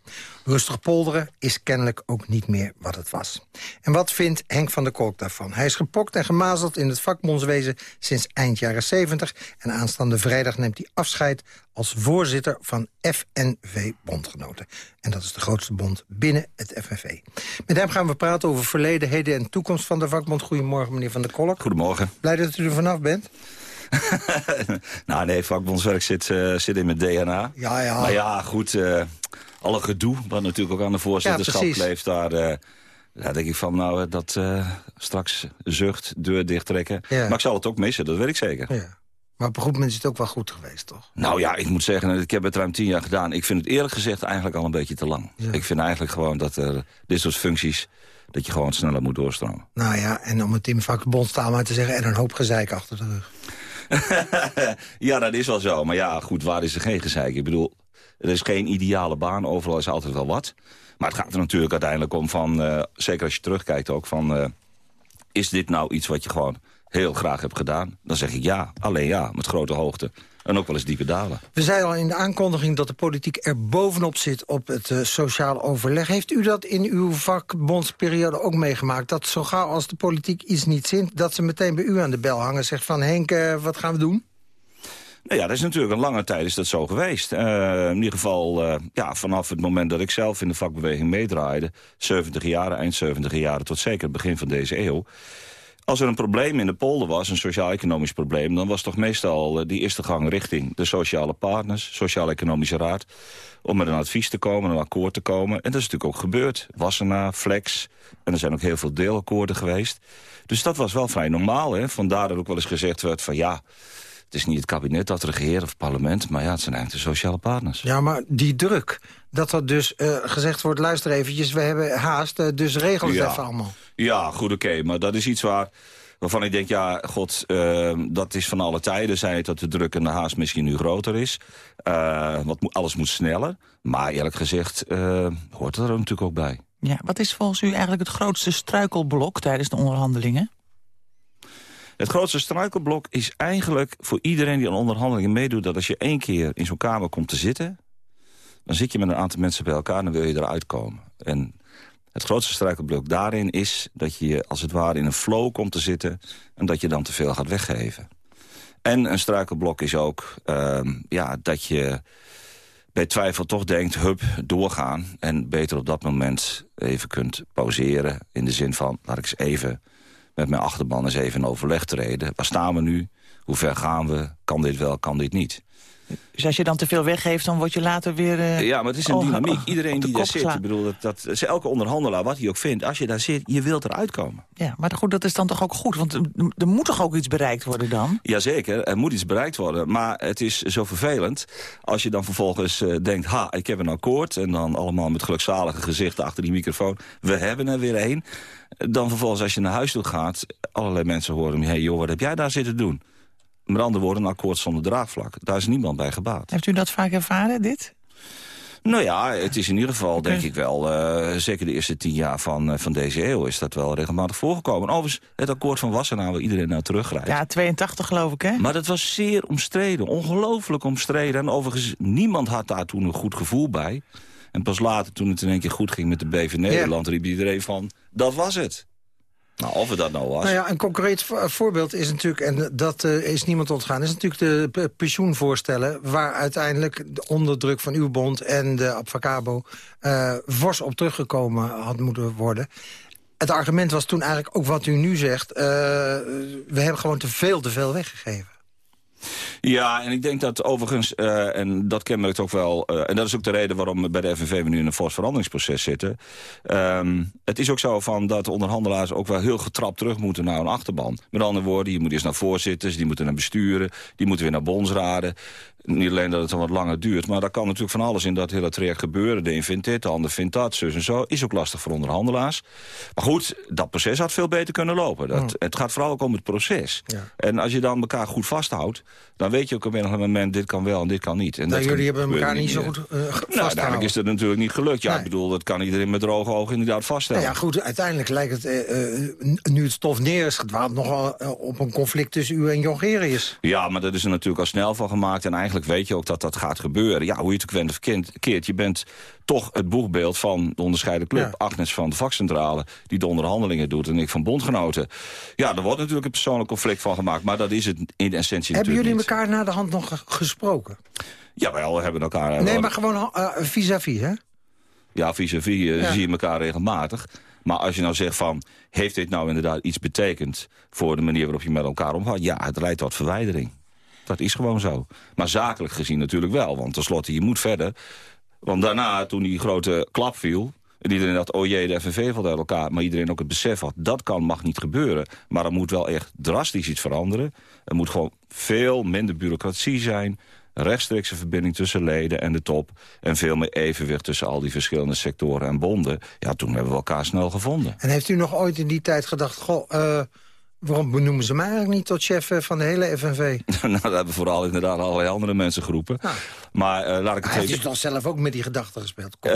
Rustig polderen is kennelijk ook niet meer wat het was. En wat vindt Henk van der Kolk daarvan? Hij is gepokt en gemazeld in het vakbondswezen sinds eind jaren 70... en aanstaande vrijdag neemt hij afscheid als voorzitter van FNV-bondgenoten. En dat is de grootste bond binnen het FNV. Met hem gaan we praten over verleden, heden en toekomst van de vakbond. Goedemorgen, meneer Van der Kolk. Goedemorgen. Blij dat u er vanaf bent. [LAUGHS] nou nee, vakbondswerk zit, uh, zit in mijn DNA. Ja, ja. Maar ja, goed, uh, alle gedoe, wat natuurlijk ook aan de voorzitterschap ja, kleeft... daar, uh, daar denk ik van, nou, dat straks zucht, deur dicht trekken. Ja. Maar ik zal het ook missen, dat weet ik zeker. Ja. Maar op een goed moment is het ook wel goed geweest, toch? Nou ja, ik moet zeggen, ik heb het ruim tien jaar gedaan. Ik vind het eerlijk gezegd eigenlijk al een beetje te lang. Ja. Ik vind eigenlijk gewoon dat er dit soort functies dat je gewoon sneller moet doorstromen. Nou ja, en om het in vakbondstaal maar te zeggen... en een hoop gezeik achter de rug. [LAUGHS] ja, dat is wel zo. Maar ja, goed, waar is er geen gezeik? Ik bedoel, er is geen ideale baan. Overal is altijd wel wat. Maar het gaat er natuurlijk uiteindelijk om van... Uh, zeker als je terugkijkt ook van... Uh, is dit nou iets wat je gewoon heel graag hebt gedaan? Dan zeg ik ja, alleen ja, met grote hoogte. En ook wel eens diepe dalen. We zeiden al in de aankondiging dat de politiek er bovenop zit op het uh, sociaal overleg. Heeft u dat in uw vakbondsperiode ook meegemaakt? Dat zo gauw als de politiek iets niet zint, dat ze meteen bij u aan de bel hangen. Zegt van Henk, uh, wat gaan we doen? Nou ja, dat is natuurlijk een lange tijd is dat zo geweest. Uh, in ieder geval uh, ja, vanaf het moment dat ik zelf in de vakbeweging meedraaide... 70 jaren, eind 70 jaren tot zeker het begin van deze eeuw... Als er een probleem in de polder was, een sociaal-economisch probleem... dan was toch meestal uh, die eerste gang richting de sociale partners... Sociaal-Economische Raad, om met een advies te komen, een akkoord te komen. En dat is natuurlijk ook gebeurd. Wassenaar, Flex, en er zijn ook heel veel deelakkoorden geweest. Dus dat was wel vrij normaal. Hè? Vandaar dat ook wel eens gezegd werd van ja... Het is niet het kabinet dat regeert of het parlement... maar ja, het zijn eigenlijk de sociale partners. Ja, maar die druk, dat er dus uh, gezegd wordt... luister eventjes, we hebben haast, uh, dus regel het ja. even allemaal. Ja, goed, oké, okay, maar dat is iets waar... Waarvan ik denk, ja, god, uh, dat is van alle tijden. Zei het dat de druk en de haast misschien nu groter is. want alles moet sneller. Maar eerlijk gezegd hoort er natuurlijk ook bij. Ja, wat is volgens u eigenlijk het grootste struikelblok tijdens de onderhandelingen? Het grootste struikelblok is eigenlijk voor iedereen die aan onderhandelingen meedoet... dat als je één keer in zo'n kamer komt te zitten... dan zit je met een aantal mensen bij elkaar en dan wil je eruit komen. En het grootste struikelblok daarin is dat je als het ware in een flow komt te zitten... en dat je dan te veel gaat weggeven. En een struikelblok is ook uh, ja, dat je bij twijfel toch denkt, hup, doorgaan... en beter op dat moment even kunt pauzeren... in de zin van, laat ik eens even met mijn achterban eens even in overleg treden. Waar staan we nu? Hoe ver gaan we? Kan dit wel, kan dit niet? Dus als je dan te veel weggeeft, dan word je later weer... Uh, ja, maar het is een dynamiek. Iedereen die daar zit, ik bedoel, dat, dat, elke onderhandelaar, wat hij ook vindt... als je daar zit, je wilt eruit komen. Ja, maar goed, dat is dan toch ook goed? Want er moet toch ook iets bereikt worden dan? Jazeker, er moet iets bereikt worden. Maar het is zo vervelend als je dan vervolgens uh, denkt... ha, ik heb een akkoord. En dan allemaal met gelukzalige gezichten achter die microfoon. We hebben er weer één. Dan vervolgens als je naar huis toe gaat... allerlei mensen horen... hé hey, joh, wat heb jij daar zitten doen? Met andere woorden, een akkoord zonder draagvlak. Daar is niemand bij gebaat. Heeft u dat vaak ervaren, dit? Nou ja, het is in ieder geval, denk ik wel... Uh, zeker de eerste tien jaar van, uh, van deze eeuw is dat wel regelmatig voorgekomen. Overigens, het akkoord van Wassenaar waar iedereen naar terugrijdt. Ja, 82 geloof ik, hè? Maar dat was zeer omstreden, ongelooflijk omstreden. En overigens, niemand had daar toen een goed gevoel bij. En pas later, toen het in één keer goed ging met de BV Nederland... Ja. riep iedereen van, dat was het. Nou, of het dat nou was. Nou ja, een concreet voorbeeld is natuurlijk, en dat uh, is niemand ontgaan... is natuurlijk de pensioenvoorstellen... waar uiteindelijk onder druk van uw bond en de Abfacabo... Uh, fors op teruggekomen had moeten worden. Het argument was toen eigenlijk ook wat u nu zegt... Uh, we hebben gewoon te veel te veel weggegeven. Ja, en ik denk dat overigens, uh, en dat kenmerkt ook wel... Uh, en dat is ook de reden waarom we bij de FNV nu in een fors veranderingsproces zitten. Um, het is ook zo van dat onderhandelaars ook wel heel getrapt terug moeten naar een achterban. Met andere woorden, je moet eerst naar voorzitters, die moeten naar besturen... die moeten weer naar bondsraden. Niet alleen dat het dan wat langer duurt, maar daar kan natuurlijk van alles in dat hele traject gebeuren. De een vindt dit, de ander vindt dat, zus en zo. Is ook lastig voor onderhandelaars. Maar goed, dat proces had veel beter kunnen lopen. Dat, mm. Het gaat vooral ook om het proces. Ja. En als je dan elkaar goed vasthoudt, dan weet je ook op een moment... dit kan wel en dit kan niet. En nou, dat jullie hebben elkaar niet zo goed uh, vasthouden. Nou, uiteindelijk is dat natuurlijk niet gelukt. Ja, nee. ik bedoel, dat kan iedereen met droge ogen inderdaad vaststellen. Nou ja, goed, uiteindelijk lijkt het, uh, nu het stof neer is gedwaald... nogal uh, op een conflict tussen u en Jongerius. Ja, maar dat is er natuurlijk al snel van gemaakt. En eigenlijk eigenlijk weet je ook dat dat gaat gebeuren. Ja, hoe je het ook went of keert, je bent toch het boegbeeld van de onderscheiden club. Agnes van de vakcentrale, die de onderhandelingen doet... en ik van bondgenoten. Ja, er wordt natuurlijk een persoonlijk conflict van gemaakt... maar dat is het in essentie Hebben jullie niet. elkaar na de hand nog gesproken? Jawel, we hebben elkaar... Nee, maar gewoon eh, vis-à-vis, hè? Ja, vis-à-vis -vis, zie je elkaar regelmatig. Maar als je nou zegt van, heeft dit nou inderdaad iets betekend... voor de manier waarop je met elkaar omgaat? Ja, het leidt tot verwijdering. Dat is gewoon zo. Maar zakelijk gezien natuurlijk wel. Want tenslotte, je moet verder. Want daarna, toen die grote klap viel... En iedereen dacht, oh jee, de FNV valt uit elkaar. Maar iedereen ook het besef had, dat kan, mag niet gebeuren. Maar er moet wel echt drastisch iets veranderen. Er moet gewoon veel minder bureaucratie zijn rechtstreekse verbinding tussen leden en de top... en veel meer evenwicht tussen al die verschillende sectoren en bonden. Ja, toen hebben we elkaar snel gevonden. En heeft u nog ooit in die tijd gedacht... goh, uh, Waarom benoemen ze mij eigenlijk niet tot chef eh, van de hele FNV? [LAUGHS] nou, dat hebben vooral inderdaad allerlei andere mensen geroepen. Maar uh, laat ik het Hij even... heeft dan zelf ook met die gedachten gespeeld? Uh,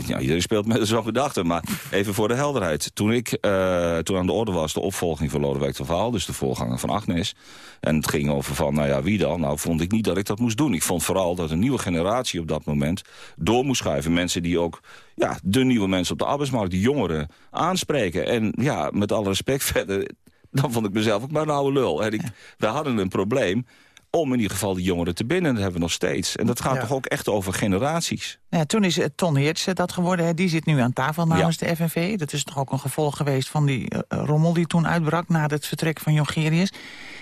ja, iedereen speelt met zo'n gedachten. Maar even voor de helderheid. Toen ik uh, toen aan de orde was, de opvolging van Lodewijk de Vaal... dus de voorganger van Agnes... en het ging over van, nou ja, wie dan? Nou, vond ik niet dat ik dat moest doen. Ik vond vooral dat een nieuwe generatie op dat moment door moest schuiven. Mensen die ook ja, de nieuwe mensen op de arbeidsmarkt, die jongeren, aanspreken. En ja, met alle respect [LAUGHS] verder dan vond ik mezelf ook maar een oude lul. En ik, we hadden een probleem om in ieder geval de jongeren te binnen. Dat hebben we nog steeds. En dat gaat toch ook echt over generaties. Ja, toen is het Ton Heerts dat geworden. Hè. Die zit nu aan tafel namens de FNV. Dat is toch ook een gevolg geweest van die uh, rommel die toen uitbrak... na het vertrek van Jongerius.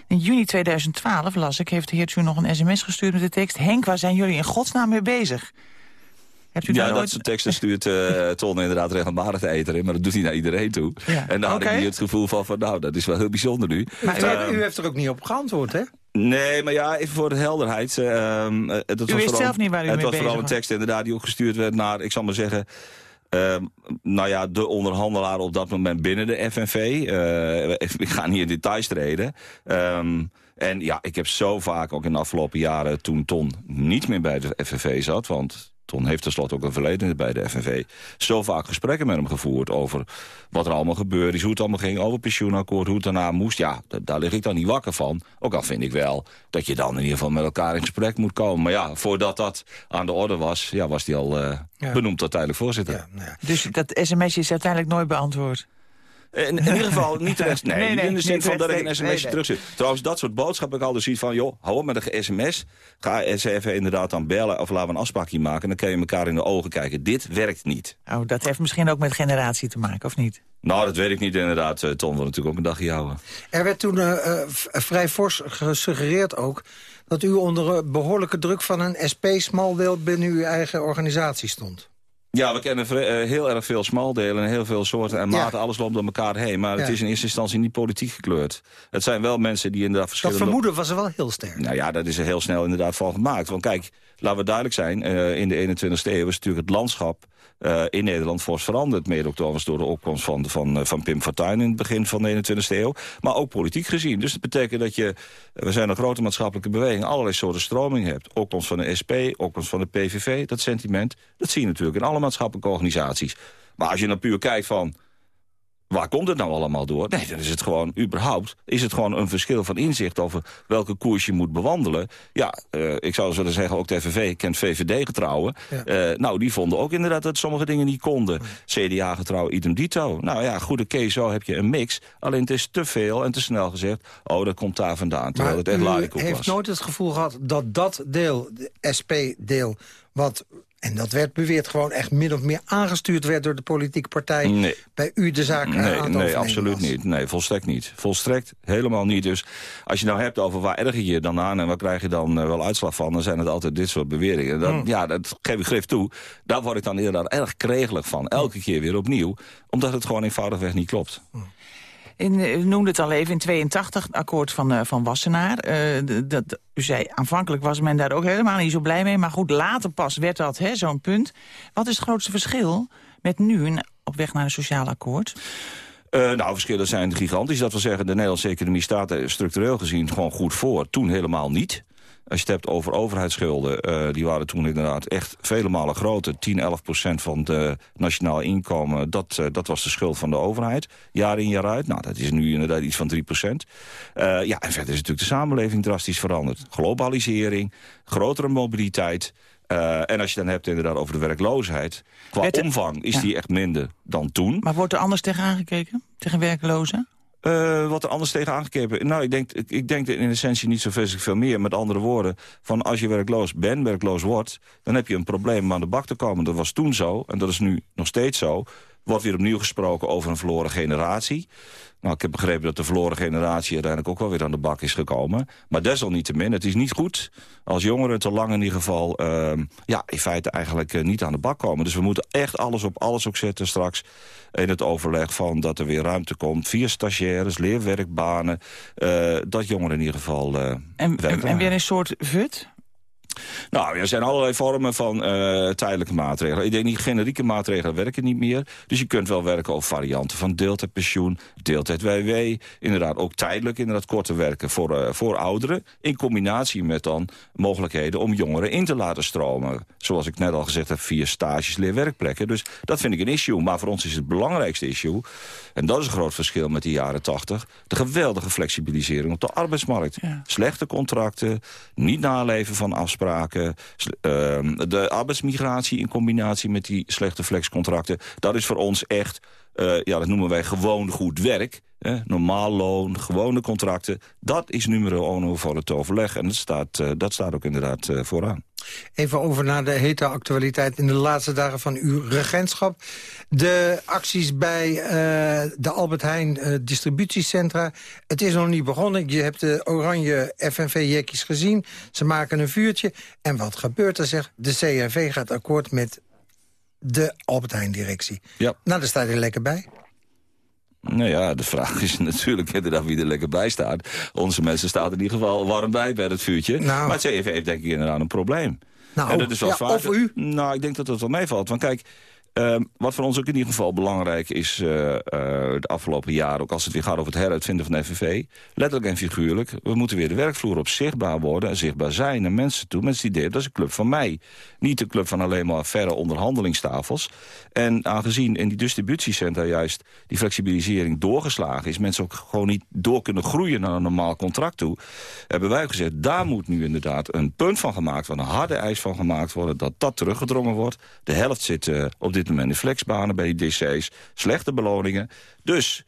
In juni 2012, las ik, heeft Heerts u nog een sms gestuurd met de tekst... Henk, waar zijn jullie in godsnaam mee bezig? Hebt u ja, dat ooit... soort teksten stuurt uh, Ton inderdaad regelmatig te eten in. Maar dat doet hij naar iedereen toe. Ja. En daar okay. had ik het gevoel van, van, nou, dat is wel heel bijzonder nu. Maar u, u heeft er ook niet op geantwoord, hè? Nee, maar ja, even voor de helderheid. Uh, het u wist zelf niet waar u Het was vooral een tekst inderdaad die ook gestuurd werd naar, ik zal maar zeggen... Uh, nou ja, de onderhandelaar op dat moment binnen de FNV. Uh, ik ga niet in details treden. Um, en ja, ik heb zo vaak, ook in de afgelopen jaren... toen Ton niet meer bij de FNV zat... want Ton heeft tenslotte ook een verleden bij de FNV... zo vaak gesprekken met hem gevoerd over wat er allemaal gebeurde... hoe het allemaal ging, over pensioenakkoord, hoe het daarna moest. Ja, daar lig ik dan niet wakker van. Ook al vind ik wel dat je dan in ieder geval met elkaar in gesprek moet komen. Maar ja, voordat dat aan de orde was, ja, was hij al uh, ja. benoemd tot tijdelijk voorzitter. Ja, nou ja. Dus dat sms'je is uiteindelijk nooit beantwoord? In, in, ieder geval niet terecht. [LAUGHS] Nee, nee, nee in de zin van dat ik een sms'je terug zit. Trouwens, dat soort boodschappen ik altijd zoiets van... joh, hou op met een sms. Ga eens even inderdaad dan bellen of laten we een afspraakje maken. Dan kun je elkaar in de ogen kijken. Dit werkt niet. Oh, dat heeft misschien ook met generatie te maken, of niet? Nou, dat weet ik niet inderdaad. Ton wil natuurlijk ook een dagje houden. Er werd toen uh, uh, vrij fors gesuggereerd ook... dat u onder behoorlijke druk van een SP-smaldeel binnen uw eigen organisatie stond. Ja, we kennen heel erg veel smaldelen en heel veel soorten en maten. Ja. Alles loopt door elkaar heen. Maar ja. het is in eerste instantie niet politiek gekleurd. Het zijn wel mensen die inderdaad verschillende... Dat vermoeden was er wel heel sterk. Nou ja, dat is er heel snel inderdaad van gemaakt. Want kijk, laten we duidelijk zijn. Uh, in de 21e eeuw is natuurlijk het landschap uh, in Nederland fors veranderd. Mede ook trouwens door de opkomst van, van, van Pim Fortuyn in het begin van de 21e eeuw. Maar ook politiek gezien. Dus dat betekent dat je, we zijn een grote maatschappelijke beweging, allerlei soorten stromingen hebt. Opkomst van de SP, opkomst van de PVV, dat sentiment. Dat zie je natuurlijk in alle maatschappelijke organisaties. Maar als je dan puur kijkt van Waar komt het nou allemaal door? Nee, dan is het gewoon, überhaupt, is het gewoon een verschil van inzicht over welke koers je moet bewandelen. Ja, uh, ik zou willen zeggen, ook de FNV kent VVD-getrouwen. Ja. Uh, nou, die vonden ook inderdaad dat sommige dingen niet konden. CDA-getrouw, idem dito. Nou ja, goede kees, zo heb je een mix. Alleen het is te veel en te snel gezegd, oh, dat komt daar vandaan. Terwijl maar het echt laaienkoek was. heeft nooit het gevoel gehad dat dat deel, de SP-deel, wat en dat werd beweerd gewoon echt min of meer aangestuurd werd door de politieke partij. Nee. Bij u de zaak Nee, aan nee absoluut was. niet. Nee, volstrekt niet. Volstrekt helemaal niet. Dus als je nou hebt over waar erger je dan aan en waar krijg je dan uh, wel uitslag van, dan zijn het altijd dit soort beweringen. Dan, mm. Ja, dat geef ik grif toe. Daar word ik dan inderdaad erg kregelig van. Elke keer weer opnieuw. Omdat het gewoon eenvoudigweg niet klopt. Mm. In, u noemde het al even in 82, het akkoord van, uh, van Wassenaar. Uh, dat, u zei, aanvankelijk was men daar ook helemaal niet zo blij mee. Maar goed, later pas werd dat zo'n punt. Wat is het grootste verschil met nu op weg naar een sociaal akkoord? Nou, verschillen zijn gigantisch. Dat wil zeggen, de Nederlandse economie staat er structureel gezien gewoon goed voor. Toen helemaal niet. Als je het hebt over overheidsschulden, uh, die waren toen inderdaad echt vele malen groter. 10, 11 procent van het nationaal inkomen, dat, uh, dat was de schuld van de overheid. Jaar in, jaar uit. Nou, dat is nu inderdaad iets van 3 procent. Uh, ja, en verder is natuurlijk de samenleving drastisch veranderd. Globalisering, grotere mobiliteit... Uh, en als je dan hebt inderdaad over de werkloosheid... qua omvang is ja. die echt minder dan toen. Maar wordt er anders tegen aangekeken? Tegen werklozen? Eh, wat er anders tegen aangekeken? Nou, ik denk, ik, ik denk in essentie niet zo veel meer. Met andere woorden, van als je werkloos bent, werkloos wordt... dan heb je een probleem om aan de bak te komen. Dat was toen zo, en dat is nu nog steeds zo. Wordt weer opnieuw gesproken over een verloren generatie. Nou, ik heb begrepen dat de verloren generatie uiteindelijk ook wel weer aan de bak is gekomen. Maar desalniettemin, het is niet goed als jongeren te lang in ieder geval... ehm, ja, in feite eigenlijk eh, niet aan de bak komen. Dus we moeten echt alles op alles ook zetten straks in het overleg van dat er weer ruimte komt... via stagiaires, leerwerkbanen, eh, dat jongeren in ieder geval eh En, en, en weer een soort VUT? Nou, er zijn allerlei vormen van eh, tijdelijke maatregelen. Ik denk niet, generieke maatregelen werken niet meer. Dus je kunt wel werken over varianten van deeltijdpensioen, deeltijd WW. Inderdaad, ook tijdelijk inderdaad korter werken voor, eh, voor ouderen. In combinatie met dan mogelijkheden om jongeren in te laten stromen. Zoals ik net al gezegd heb, via stages, leerwerkplekken. Dus dat vind ik een issue. Maar voor ons is het belangrijkste issue... en dat is een groot verschil met de jaren 80... de geweldige flexibilisering op de arbeidsmarkt. Slechte contracten, niet naleven van afspraken... ehm, de arbeidsmigratie in combinatie met die slechte flexcontracten... dat is voor ons echt, eh, ja, dat noemen wij gewoon goed werk... Normaal loon, gewone contracten. Dat is numero uno voor het overleg. En dat staat, eh, dat staat ook inderdaad eh, vooraan. Even over naar de hete actualiteit in de laatste dagen van uw regentschap. De acties bij eh, de Albert Heijn eh, distributiecentra. Het is nog niet begonnen. Je hebt de oranje FNV-jekkies gezien. Ze maken een vuurtje. En wat gebeurt er zeg? De CNV gaat akkoord met de Albert Heijn-directie. Ja. Nou, daar staat hij lekker bij. Nou ja, de vraag is [LAUGHS] natuurlijk inderdaad wie er lekker bij staat. Onze mensen staan in ieder geval warm bij bij het vuurtje. Maar het CEV heeft denk ik inderdaad een probleem. Nou, en dat is wel ja, vaak. of u? Nou, ik denk dat dat wel meevalt. Want kijk, ehm, wat voor ons ook in ieder geval belangrijk is... eh, de afgelopen jaren, ook als het weer gaat over het heruitvinden van de FNV... letterlijk en figuurlijk, we moeten weer de werkvloer op zichtbaar worden... en zichtbaar zijn naar mensen toe. Mensen die idee, dat is een club van mij. Niet de club van alleen maar verre onderhandelingstafels. En aangezien in die distributiecentra juist die flexibilisering doorgeslagen is... mensen ook gewoon niet door kunnen groeien naar een normaal contract toe... hebben wij gezegd, daar moet nu inderdaad een punt van gemaakt worden... een harde eis van gemaakt worden, dat dat teruggedrongen wordt. De helft zit eh, op dit moment in flexbanen bij die DC's. Slechte beloningen. Dus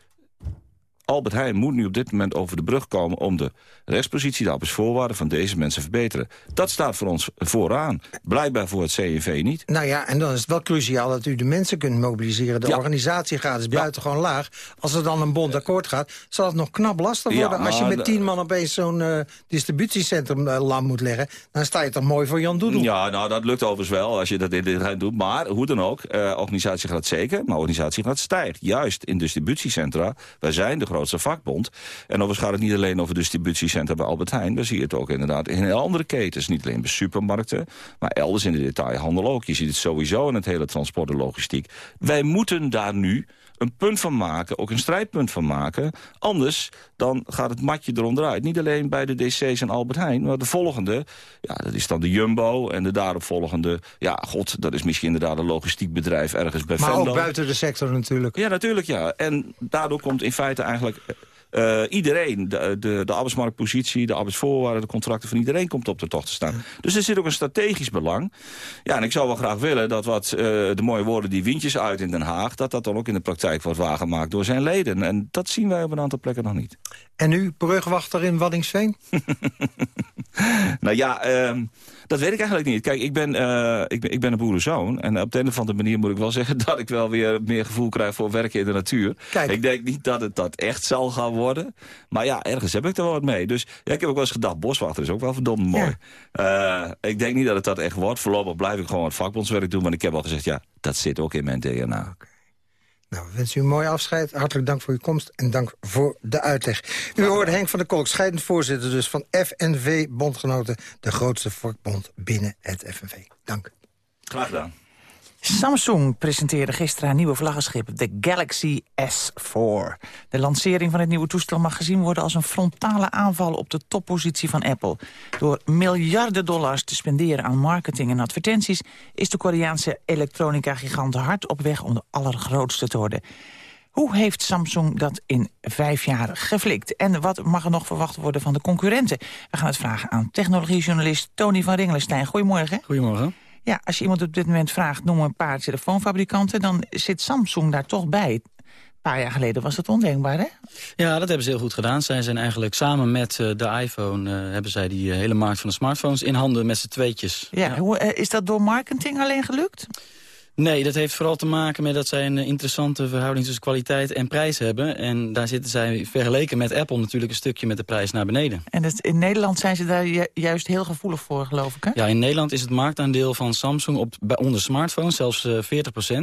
Albert Heijn moet nu op dit moment over de brug komen... om de rechtspositie, de arbeidsvoorwaarden van deze mensen te verbeteren. Dat staat voor ons vooraan. Blijkbaar voor het CNV niet. Nou ja, en dan is het wel cruciaal dat u de mensen kunt mobiliseren. De Ja. organisatiegraad is buitengewoon laag. Als er dan een bond akkoord gaat, zal het nog knap lastig Ja, worden. Als je met de- tien man opeens zo'n eh, distributiecentrum eh, lam moet leggen... dan sta je toch mooi voor Jan Doedel. Ja, nou, dat lukt overigens wel als je dat in dit ruim doet. Maar hoe dan ook, eh, organisatie gaat zeker, maar organisatie gaat stijgt. Juist in distributiecentra. Wij zijn de grootste vakbond. En overigens gaat het niet alleen over distributiecentra bij Albert Heijn. We zien het ook inderdaad in heel andere ketens. Niet alleen bij supermarkten, maar elders in de detailhandel ook. Je ziet het sowieso in het hele transport en logistiek. Wij moeten daar nu een punt van maken, ook een strijdpunt van maken. Anders dan gaat het matje eronder uit. Niet alleen bij de DC's en Albert Heijn, maar de volgende... ja, dat is dan de Jumbo en de daaropvolgende... ja, god, dat is misschien inderdaad een logistiek bedrijf ergens bij Maar Venlo. ook buiten de sector natuurlijk. Ja, natuurlijk, ja. En daardoor komt in feite eigenlijk... eh, iedereen, de, de, de arbeidsmarktpositie, de arbeidsvoorwaarden, de contracten van iedereen komt op de tocht te staan. Dus er zit ook een strategisch belang. Ja, en ik zou wel graag willen dat wat eh, de mooie woorden die windjes uit in Den Haag, dat dat dan ook in de praktijk wordt waargemaakt door zijn leden. En dat zien wij op een aantal plekken nog niet. En nu, brugwachter in Waddingsveen? [LAUGHS] Nou ja, ehm, dat weet ik eigenlijk niet. Kijk, ik ben, eh, ik ben, ik ben een boerenzoon. En op de een of andere manier moet ik wel zeggen... [LAUGHS] dat ik wel weer meer gevoel krijg voor werken in de natuur. Ik denk niet dat het dat echt zal gaan worden. Maar ja, ergens heb ik er wel wat mee. Dus ja, ik heb ook wel eens gedacht... boswachter is ook wel verdomd mooi. Eh, ik denk niet dat het dat echt wordt. Voorlopig blijf ik gewoon het vakbondswerk doen. Want ik heb al gezegd, ja, dat zit ook in mijn DNA. Nou, we wensen u een mooi afscheid. Hartelijk dank voor uw komst en dank voor de uitleg. U hoorde Henk van der Kolk, scheidend voorzitter dus van FNV Bondgenoten... de grootste vakbond binnen het FNV. Dank. Graag gedaan. Samsung presenteerde gisteren haar nieuwe vlaggenschip, de Galaxy S4. De lancering van het nieuwe toestel mag gezien worden als een frontale aanval op de toppositie van Apple. Door miljarden dollars te spenderen aan marketing en advertenties... is de Koreaanse elektronica-gigant hard op weg om de allergrootste te worden. Hoe heeft Samsung dat in vijf jaar geflikt? En wat mag er nog verwacht worden van de concurrenten? We gaan het vragen aan technologiejournalist Tony van Ringelenstein. Goedemorgen. Goedemorgen. Ja, als je iemand op dit moment vraagt, noem een paar telefoonfabrikanten... dan zit Samsung daar toch bij. Een paar jaar geleden was dat ondenkbaar, hè? Ja, dat hebben ze heel goed gedaan. Zij zijn eigenlijk samen met uh, de iPhone... Uh, hebben zij die uh, hele markt van de smartphones in handen met z'n tweetjes. Ja, ja. Hoe, is dat door marketing alleen gelukt? Nee, dat heeft vooral te maken met dat zij een interessante verhouding tussen kwaliteit en prijs hebben. En daar zitten zij vergeleken met Apple natuurlijk een stukje met de prijs naar beneden. En het, in Nederland zijn ze daar ju juist heel gevoelig voor, geloof ik, hè? Ja, in Nederland is het marktaandeel van Samsung op, bij, onder smartphones zelfs uh, 40%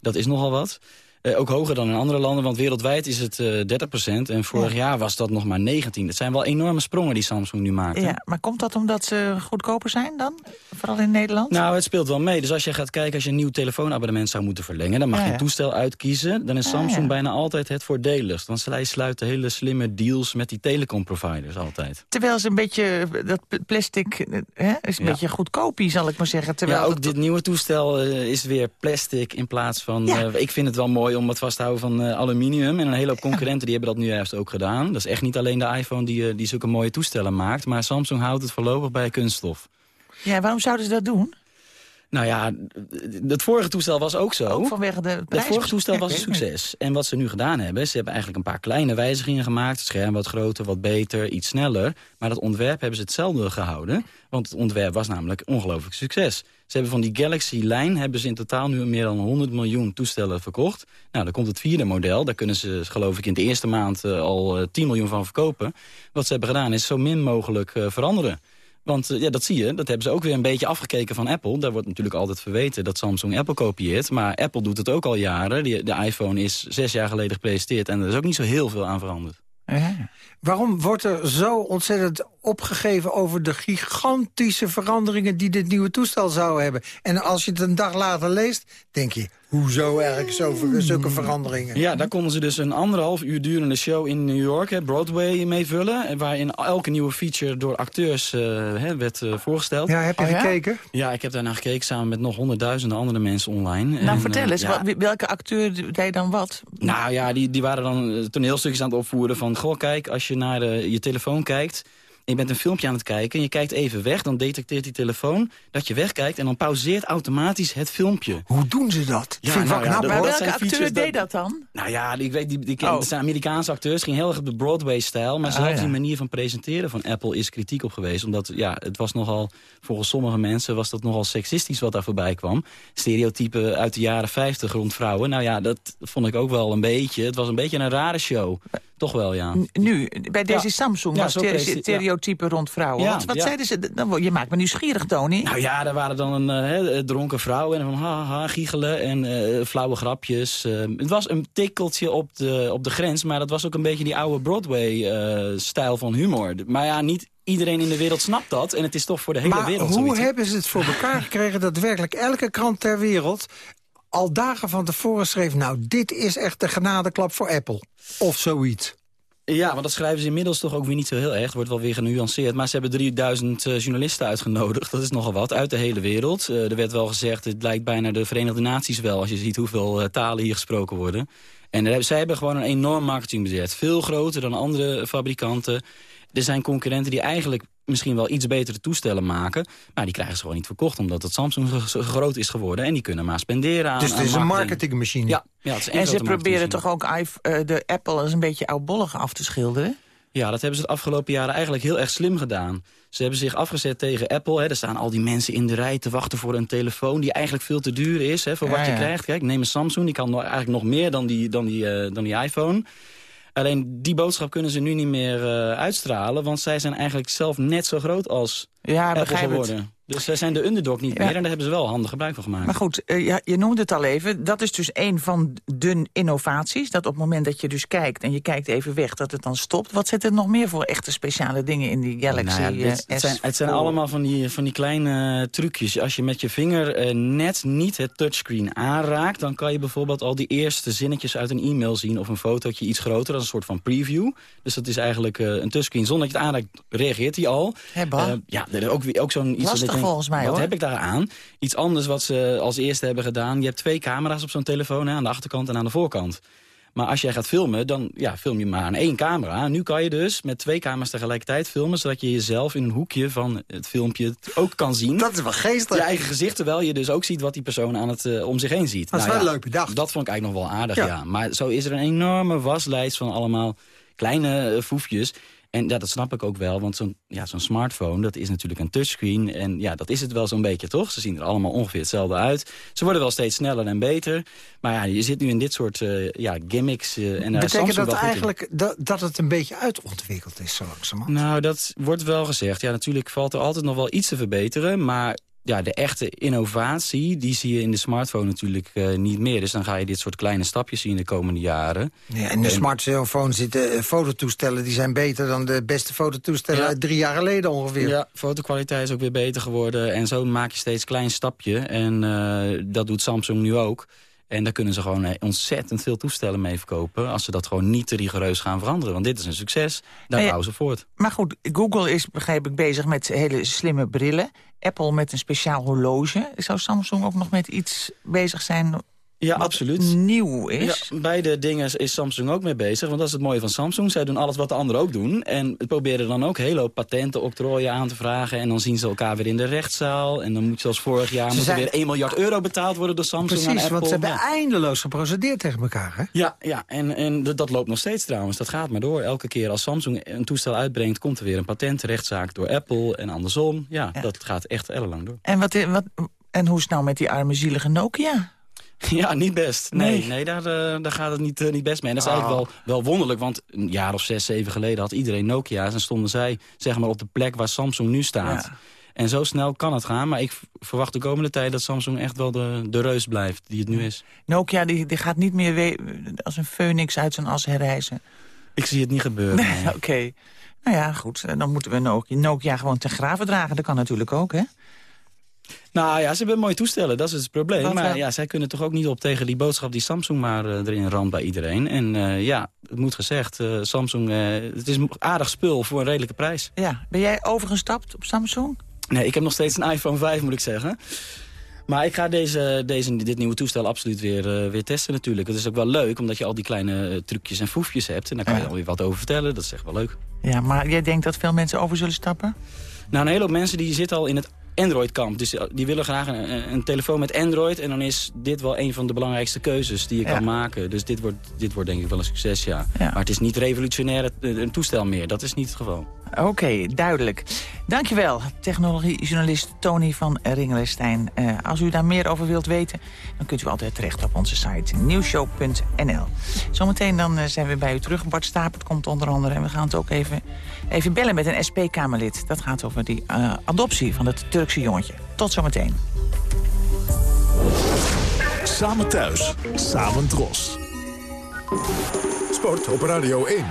Dat is nogal wat. Uh, ook hoger dan in andere landen, want wereldwijd is het uh, 30% En vorig ja. jaar was dat nog maar 19. Het zijn wel enorme sprongen die Samsung nu maakt. Ja, maar komt dat omdat ze goedkoper zijn dan? Vooral in Nederland? Nou, het speelt wel mee. Dus als je gaat kijken, als je een nieuw telefoonabonnement zou moeten verlengen... dan mag ja, je een toestel uitkiezen. Dan is Samsung bijna altijd het voordeligst. Want zij sluiten hele slimme deals met die telecomproviders altijd. Terwijl ze een beetje, dat plastic hè, is een beetje goedkopie, zal ik maar zeggen. Terwijl ja, ook dit nieuwe toestel uh, is weer plastic in plaats van... ik vind het wel mooi om het vast te houden van uh, aluminium. En een hele hoop concurrenten die hebben dat nu juist ook gedaan. Dat is echt niet alleen de iPhone die, uh, die zulke mooie toestellen maakt. Maar Samsung houdt het voorlopig bij kunststof. Ja, waarom zouden ze dat doen? Nou ja, het vorige toestel was ook zo. Ook vanwege de Het vorige toestel was een succes. En wat ze nu gedaan hebben, ze hebben eigenlijk een paar kleine wijzigingen gemaakt. Het scherm wat groter, wat beter, iets sneller. Maar dat ontwerp hebben ze hetzelfde gehouden. Want het ontwerp was namelijk ongelooflijk succes. Ze hebben van die Galaxy-lijn hebben ze in totaal nu meer dan 100 miljoen toestellen verkocht. Nou, dan komt het vierde model. Daar kunnen ze, geloof ik, in de eerste maand uh, al uh, 10 miljoen van verkopen. Wat ze hebben gedaan is zo min mogelijk uh, veranderen. Want ja, dat zie je, dat hebben ze ook weer een beetje afgekeken van Apple. Daar wordt natuurlijk altijd verweten dat Samsung Apple kopieert. Maar Apple doet het ook al jaren. De iPhone is zes jaar geleden gepresenteerd en er is ook niet zo heel veel aan veranderd. Ja. Waarom wordt er zo ontzettend opgegeven over de gigantische veranderingen die dit nieuwe toestel zou hebben? En als je het een dag later leest, denk je, hoezo eigenlijk zoveel, zulke veranderingen? Ja, daar konden ze dus een anderhalf uur durende show in New York, hè, Broadway, mee vullen. Waarin elke nieuwe feature door acteurs uh, hè, werd uh, voorgesteld. Ja, heb je oh, gekeken? Ja? ja, ik heb daarna gekeken samen met nog honderdduizenden andere mensen online. Nou, en, vertel eens, uh, ja. welke acteur deed dan wat? Nou ja, die, die waren dan toneelstukjes aan het opvoeren van... goh, kijk, als je naar de, je telefoon kijkt je bent een filmpje aan het kijken en je kijkt even weg... dan detecteert die telefoon dat je wegkijkt... en dan pauzeert automatisch het filmpje. Hoe doen ze dat? Ja, Vind nou, ja, maar welke acteur deed dat dan? Nou ja, ik weet, die, die, die, oh. het zijn Amerikaanse acteurs. ging heel erg op de Broadway-stijl. Maar zelfs ah, ja. die manier van presenteren van Apple is kritiek op geweest. Omdat ja, het was nogal, volgens sommige mensen... was dat nogal seksistisch wat daar voorbij kwam. Stereotypen uit de jaren 50 rond vrouwen. Nou ja, dat vond ik ook wel een beetje. Het was een beetje een rare show. Toch wel, ja. Nu, bij deze ja. Samsung was ja, stereotype ja. rond vrouwen. Ja, wat wat zeiden ze? Je maakt me nieuwsgierig, Tony. Nou ja, er waren dan een uh, dronken vrouw en van haha, giechelen en uh, flauwe grapjes. Uh, het was een tikkeltje op de, op de grens, maar dat was ook een beetje die oude Broadway-stijl van humor. Maar ja, niet iedereen in de wereld snapt dat. En het is toch voor de hele maar wereld hoe zoiets. hebben ze het voor elkaar gekregen dat werkelijk elke krant ter wereld al dagen van tevoren schreef... nou, dit is echt de genadeklap voor Apple. Of zoiets. Ja, want dat schrijven ze inmiddels toch ook weer niet zo heel erg. wordt wel weer genuanceerd. Maar ze hebben 3000 uh, journalisten uitgenodigd. Dat is nogal wat, uit de hele wereld. Uh, er werd wel gezegd, het lijkt bijna de Verenigde Naties wel... als je ziet hoeveel uh, talen hier gesproken worden. En er, zij hebben gewoon een enorm marketingbudget. Veel groter dan andere fabrikanten. Er zijn concurrenten die eigenlijk misschien wel iets betere toestellen maken. Maar die krijgen ze gewoon niet verkocht, omdat het Samsung zo groot is geworden. En die kunnen maar spenderen aan Dus het is een marketingmachine. Ja, ja het is en ze proberen toch ook uh, de Apple als een beetje oudbollig af te schilderen? Ja, dat hebben ze het afgelopen jaren eigenlijk heel erg slim gedaan. Ze hebben zich afgezet tegen Apple. Hè. Er staan al die mensen in de rij te wachten voor een telefoon... die eigenlijk veel te duur is hè, voor ja, wat je ja. krijgt. Kijk, neem een Samsung, die kan nog, eigenlijk nog meer dan die, dan die, uh, dan die iPhone... Alleen die boodschap kunnen ze nu niet meer uh, uitstralen... want zij zijn eigenlijk zelf net zo groot als ja, Apple geworden. Dus zij zijn de underdog niet meer en daar hebben ze wel handig gebruik van gemaakt. Maar goed, uh, ja, je noemde het al even. Dat is dus een van de innovaties. Dat op het moment dat je dus kijkt en je kijkt even weg, dat het dan stopt. Wat zit er nog meer voor echte speciale dingen in die Galaxy nou ja, dit, uh, het, zijn, het zijn allemaal van die, van die kleine trucjes. Als je met je vinger uh, net niet het touchscreen aanraakt... dan kan je bijvoorbeeld al die eerste zinnetjes uit een e-mail zien... of een fotootje iets groter, als een soort van preview. Dus dat is eigenlijk een touchscreen. Zonder dat je het aanraakt, reageert hij al. ja, er is ook, ook zo'n iets... Volgens mij, Wat hoor. heb ik daar aan? Iets anders wat ze als eerste hebben gedaan. Je hebt twee camera's op zo'n telefoon, hè, aan de achterkant en aan de voorkant. Maar als jij gaat filmen, dan ja, film je maar aan één camera. Nu kan je dus met twee camera's tegelijkertijd filmen... zodat je jezelf in een hoekje van het filmpje ook kan zien. Dat is wel geestig. Je eigen gezicht, terwijl je dus ook ziet wat die persoon aan het, uh, om zich heen ziet. Dat is nou, wel ja, leuk bedacht. Dat vond ik eigenlijk nog wel aardig, Ja. ja. Maar zo is er een enorme waslijst van allemaal kleine uh, foefjes... En ja, dat snap ik ook wel, want zo'n ja, zo'n smartphone... dat is natuurlijk een touchscreen en ja, dat is het wel zo'n beetje, toch? Ze zien er allemaal ongeveer hetzelfde uit. Ze worden wel steeds sneller en beter. Maar ja, je zit nu in dit soort uh, ja, gimmicks. Uh, en Betekent Samsung dat eigenlijk dat, dat het een beetje uitontwikkeld is zo langzamerhand? Nou, dat wordt wel gezegd. Ja, natuurlijk valt er altijd nog wel iets te verbeteren, maar... Ja, de echte innovatie, die zie je in de smartphone natuurlijk uh, niet meer. Dus dan ga je dit soort kleine stapjes zien de komende jaren. Ja, en de en... smartphone zitten uh, fototoestellen... die zijn beter dan de beste fototoestellen Ja. drie jaar geleden ongeveer. Ja, fotokwaliteit is ook weer beter geworden. En zo maak je steeds een klein stapje. En uh, dat doet Samsung nu ook. En daar kunnen ze gewoon eh, ontzettend veel toestellen mee verkopen... als ze dat gewoon niet te rigoureus gaan veranderen. Want dit is een succes, daar ja. bouwen ze voort. Maar goed, Google is, begrijp ik, bezig met hele slimme brillen. Apple met een speciaal horloge. Zou Samsung ook nog met iets bezig zijn Ja, absoluut. nieuw is? Ja, beide dingen is Samsung ook mee bezig. Want dat is het mooie van Samsung. Zij doen alles wat de anderen ook doen. En proberen dan ook hele hoop patenten, octrooien aan te vragen. En dan zien ze elkaar weer in de rechtszaal. En dan moet zoals vorig jaar moet er weer 1 miljard euro betaald worden door Samsung aan Precies, Apple. want ze hebben Ja. eindeloos geprocedeerd tegen elkaar. Hè? Ja, ja en, en dat- loopt nog steeds trouwens. Dat gaat maar door. Elke keer als Samsung een toestel uitbrengt... komt er weer een patentrechtszaak door Apple en andersom. Ja, dat gaat echt ellenlang door. En, wat, wat, en hoe is het nou met die arme zielige Nokia? [LAUGHS] Ja, niet best. Nee, Nee. nee. daar, eh, daar gaat het niet, eh, niet best mee. En dat is Ah. eigenlijk wel, wel wonderlijk, want een jaar of zes, zeven geleden had iedereen Nokia's... en stonden zij zeg maar, op de plek waar Samsung nu staat. Ja. En zo snel kan het gaan, maar ik verwacht de komende tijd... dat Samsung echt wel de, de reus blijft die het nu is. Nokia die, die gaat niet meer als een phoenix uit zijn as herrijzen. Ik zie het niet gebeuren. Nee, [LAUGHS] Oké. Nou ja, goed. Dan moeten we Nokia, Nokia gewoon ten graven dragen. Dat kan natuurlijk ook, hè? Nou ja, ze hebben mooie toestellen, dat is het probleem. Maar ja, zij kunnen toch ook niet op tegen die boodschap die Samsung maar eh, erin ramt bij iedereen. En eh, ja, het moet gezegd, eh, Samsung, het is een aardig spul voor een redelijke prijs. Ja. Ben jij overgestapt op Samsung? Nee, ik heb nog steeds een iPhone 5, moet ik zeggen. Maar ik ga deze, deze, dit nieuwe toestel absoluut weer, weer testen natuurlijk. Het is ook wel leuk, omdat je al die kleine trucjes en foefjes hebt. En daar kan je Ja. alweer wat over vertellen, dat is echt wel leuk. Ja, maar jij denkt dat veel mensen over zullen stappen? Nou, een hele hoop mensen die zitten al in het Android-kamp. Dus die willen graag een, een telefoon met Android. En dan is dit wel een van de belangrijkste keuzes die je Ja. kan maken. Dus dit wordt, dit wordt denk ik wel een succes, ja. Ja. Maar het is niet revolutionair het- een toestel meer. Dat is niet het geval. Oké, duidelijk. Dankjewel, technologiejournalist Tony van Ringelenstein. Eh, als u daar meer over wilt weten, dan kunt u altijd terecht op onze site nieuwshow.nl. Zometeen dan eh, zijn we bij u terug. Bart Stapert komt onder andere en we gaan het ook even, even bellen met een SP-Kamerlid. Dat gaat over die eh, adoptie van het Turkse jongetje. Tot zometeen. Samen thuis, samen dros. Sport op Radio 1.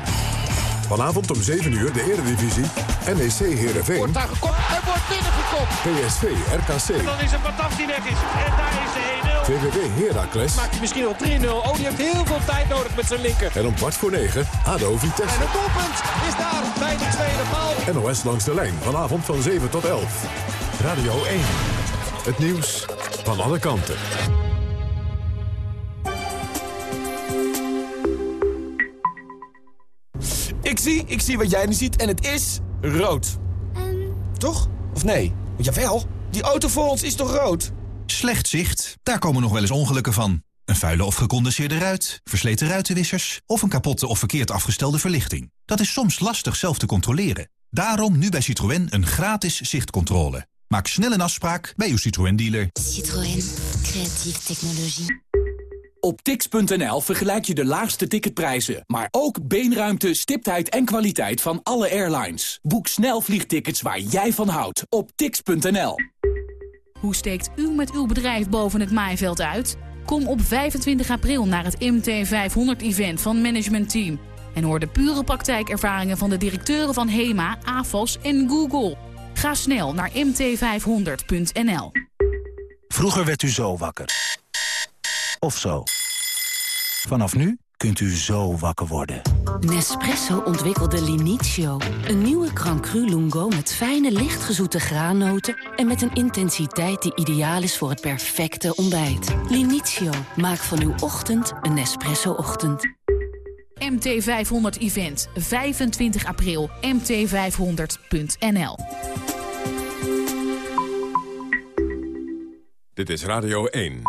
Vanavond om 7 uur de Eredivisie. NEC Heerenveen. Wordt daar gekopt en wordt binnengekopt. PSV En RKC. dan is het Bataf die weg is. En daar is de 1-0. VVV Heracles. Maakt hij misschien al 3-0. Oh, die heeft heel veel tijd nodig met zijn linker. En om kwart voor 9 ADO Vitesse. En het doelpunt is daar bij de tweede paal. NOS langs de lijn. Vanavond van 7 tot 11. Radio 1. Het nieuws van alle kanten. Ik zie, ik zie wat jij nu ziet en het is rood. Toch? Of nee? Jawel, die auto voor ons is toch rood? Slecht zicht, daar komen nog wel eens ongelukken van. Een vuile of gecondenseerde ruit, versleten ruitenwissers... of een kapotte of verkeerd afgestelde verlichting. Dat is soms lastig zelf te controleren. Daarom nu bij Citroën een gratis zichtcontrole. Maak snel een afspraak bij uw Citroën-dealer. Citroën. Creatieve technologie. Op tix.nl vergelijk je de laagste ticketprijzen, maar ook beenruimte, stiptheid en kwaliteit van alle airlines. Boek snel vliegtickets waar jij van houdt op tix.nl. Hoe steekt u met uw bedrijf boven het maaiveld uit? Kom op 25 april naar het MT500-event van Management Team. En hoor de pure praktijkervaringen van de directeuren van HEMA, AFOS en Google. Ga snel naar mt500.nl. Vroeger werd u zo wakker. Of zo. Vanaf nu kunt u zo wakker worden. Nespresso ontwikkelde Linizio. Een nieuwe Cru Lungo met fijne, lichtgezoete graannoten... en met een intensiteit die ideaal is voor het perfecte ontbijt. Linizio, maak van uw ochtend een Nespresso-ochtend. MT500 Event, 25 april, mt500.nl. Dit is Radio 1.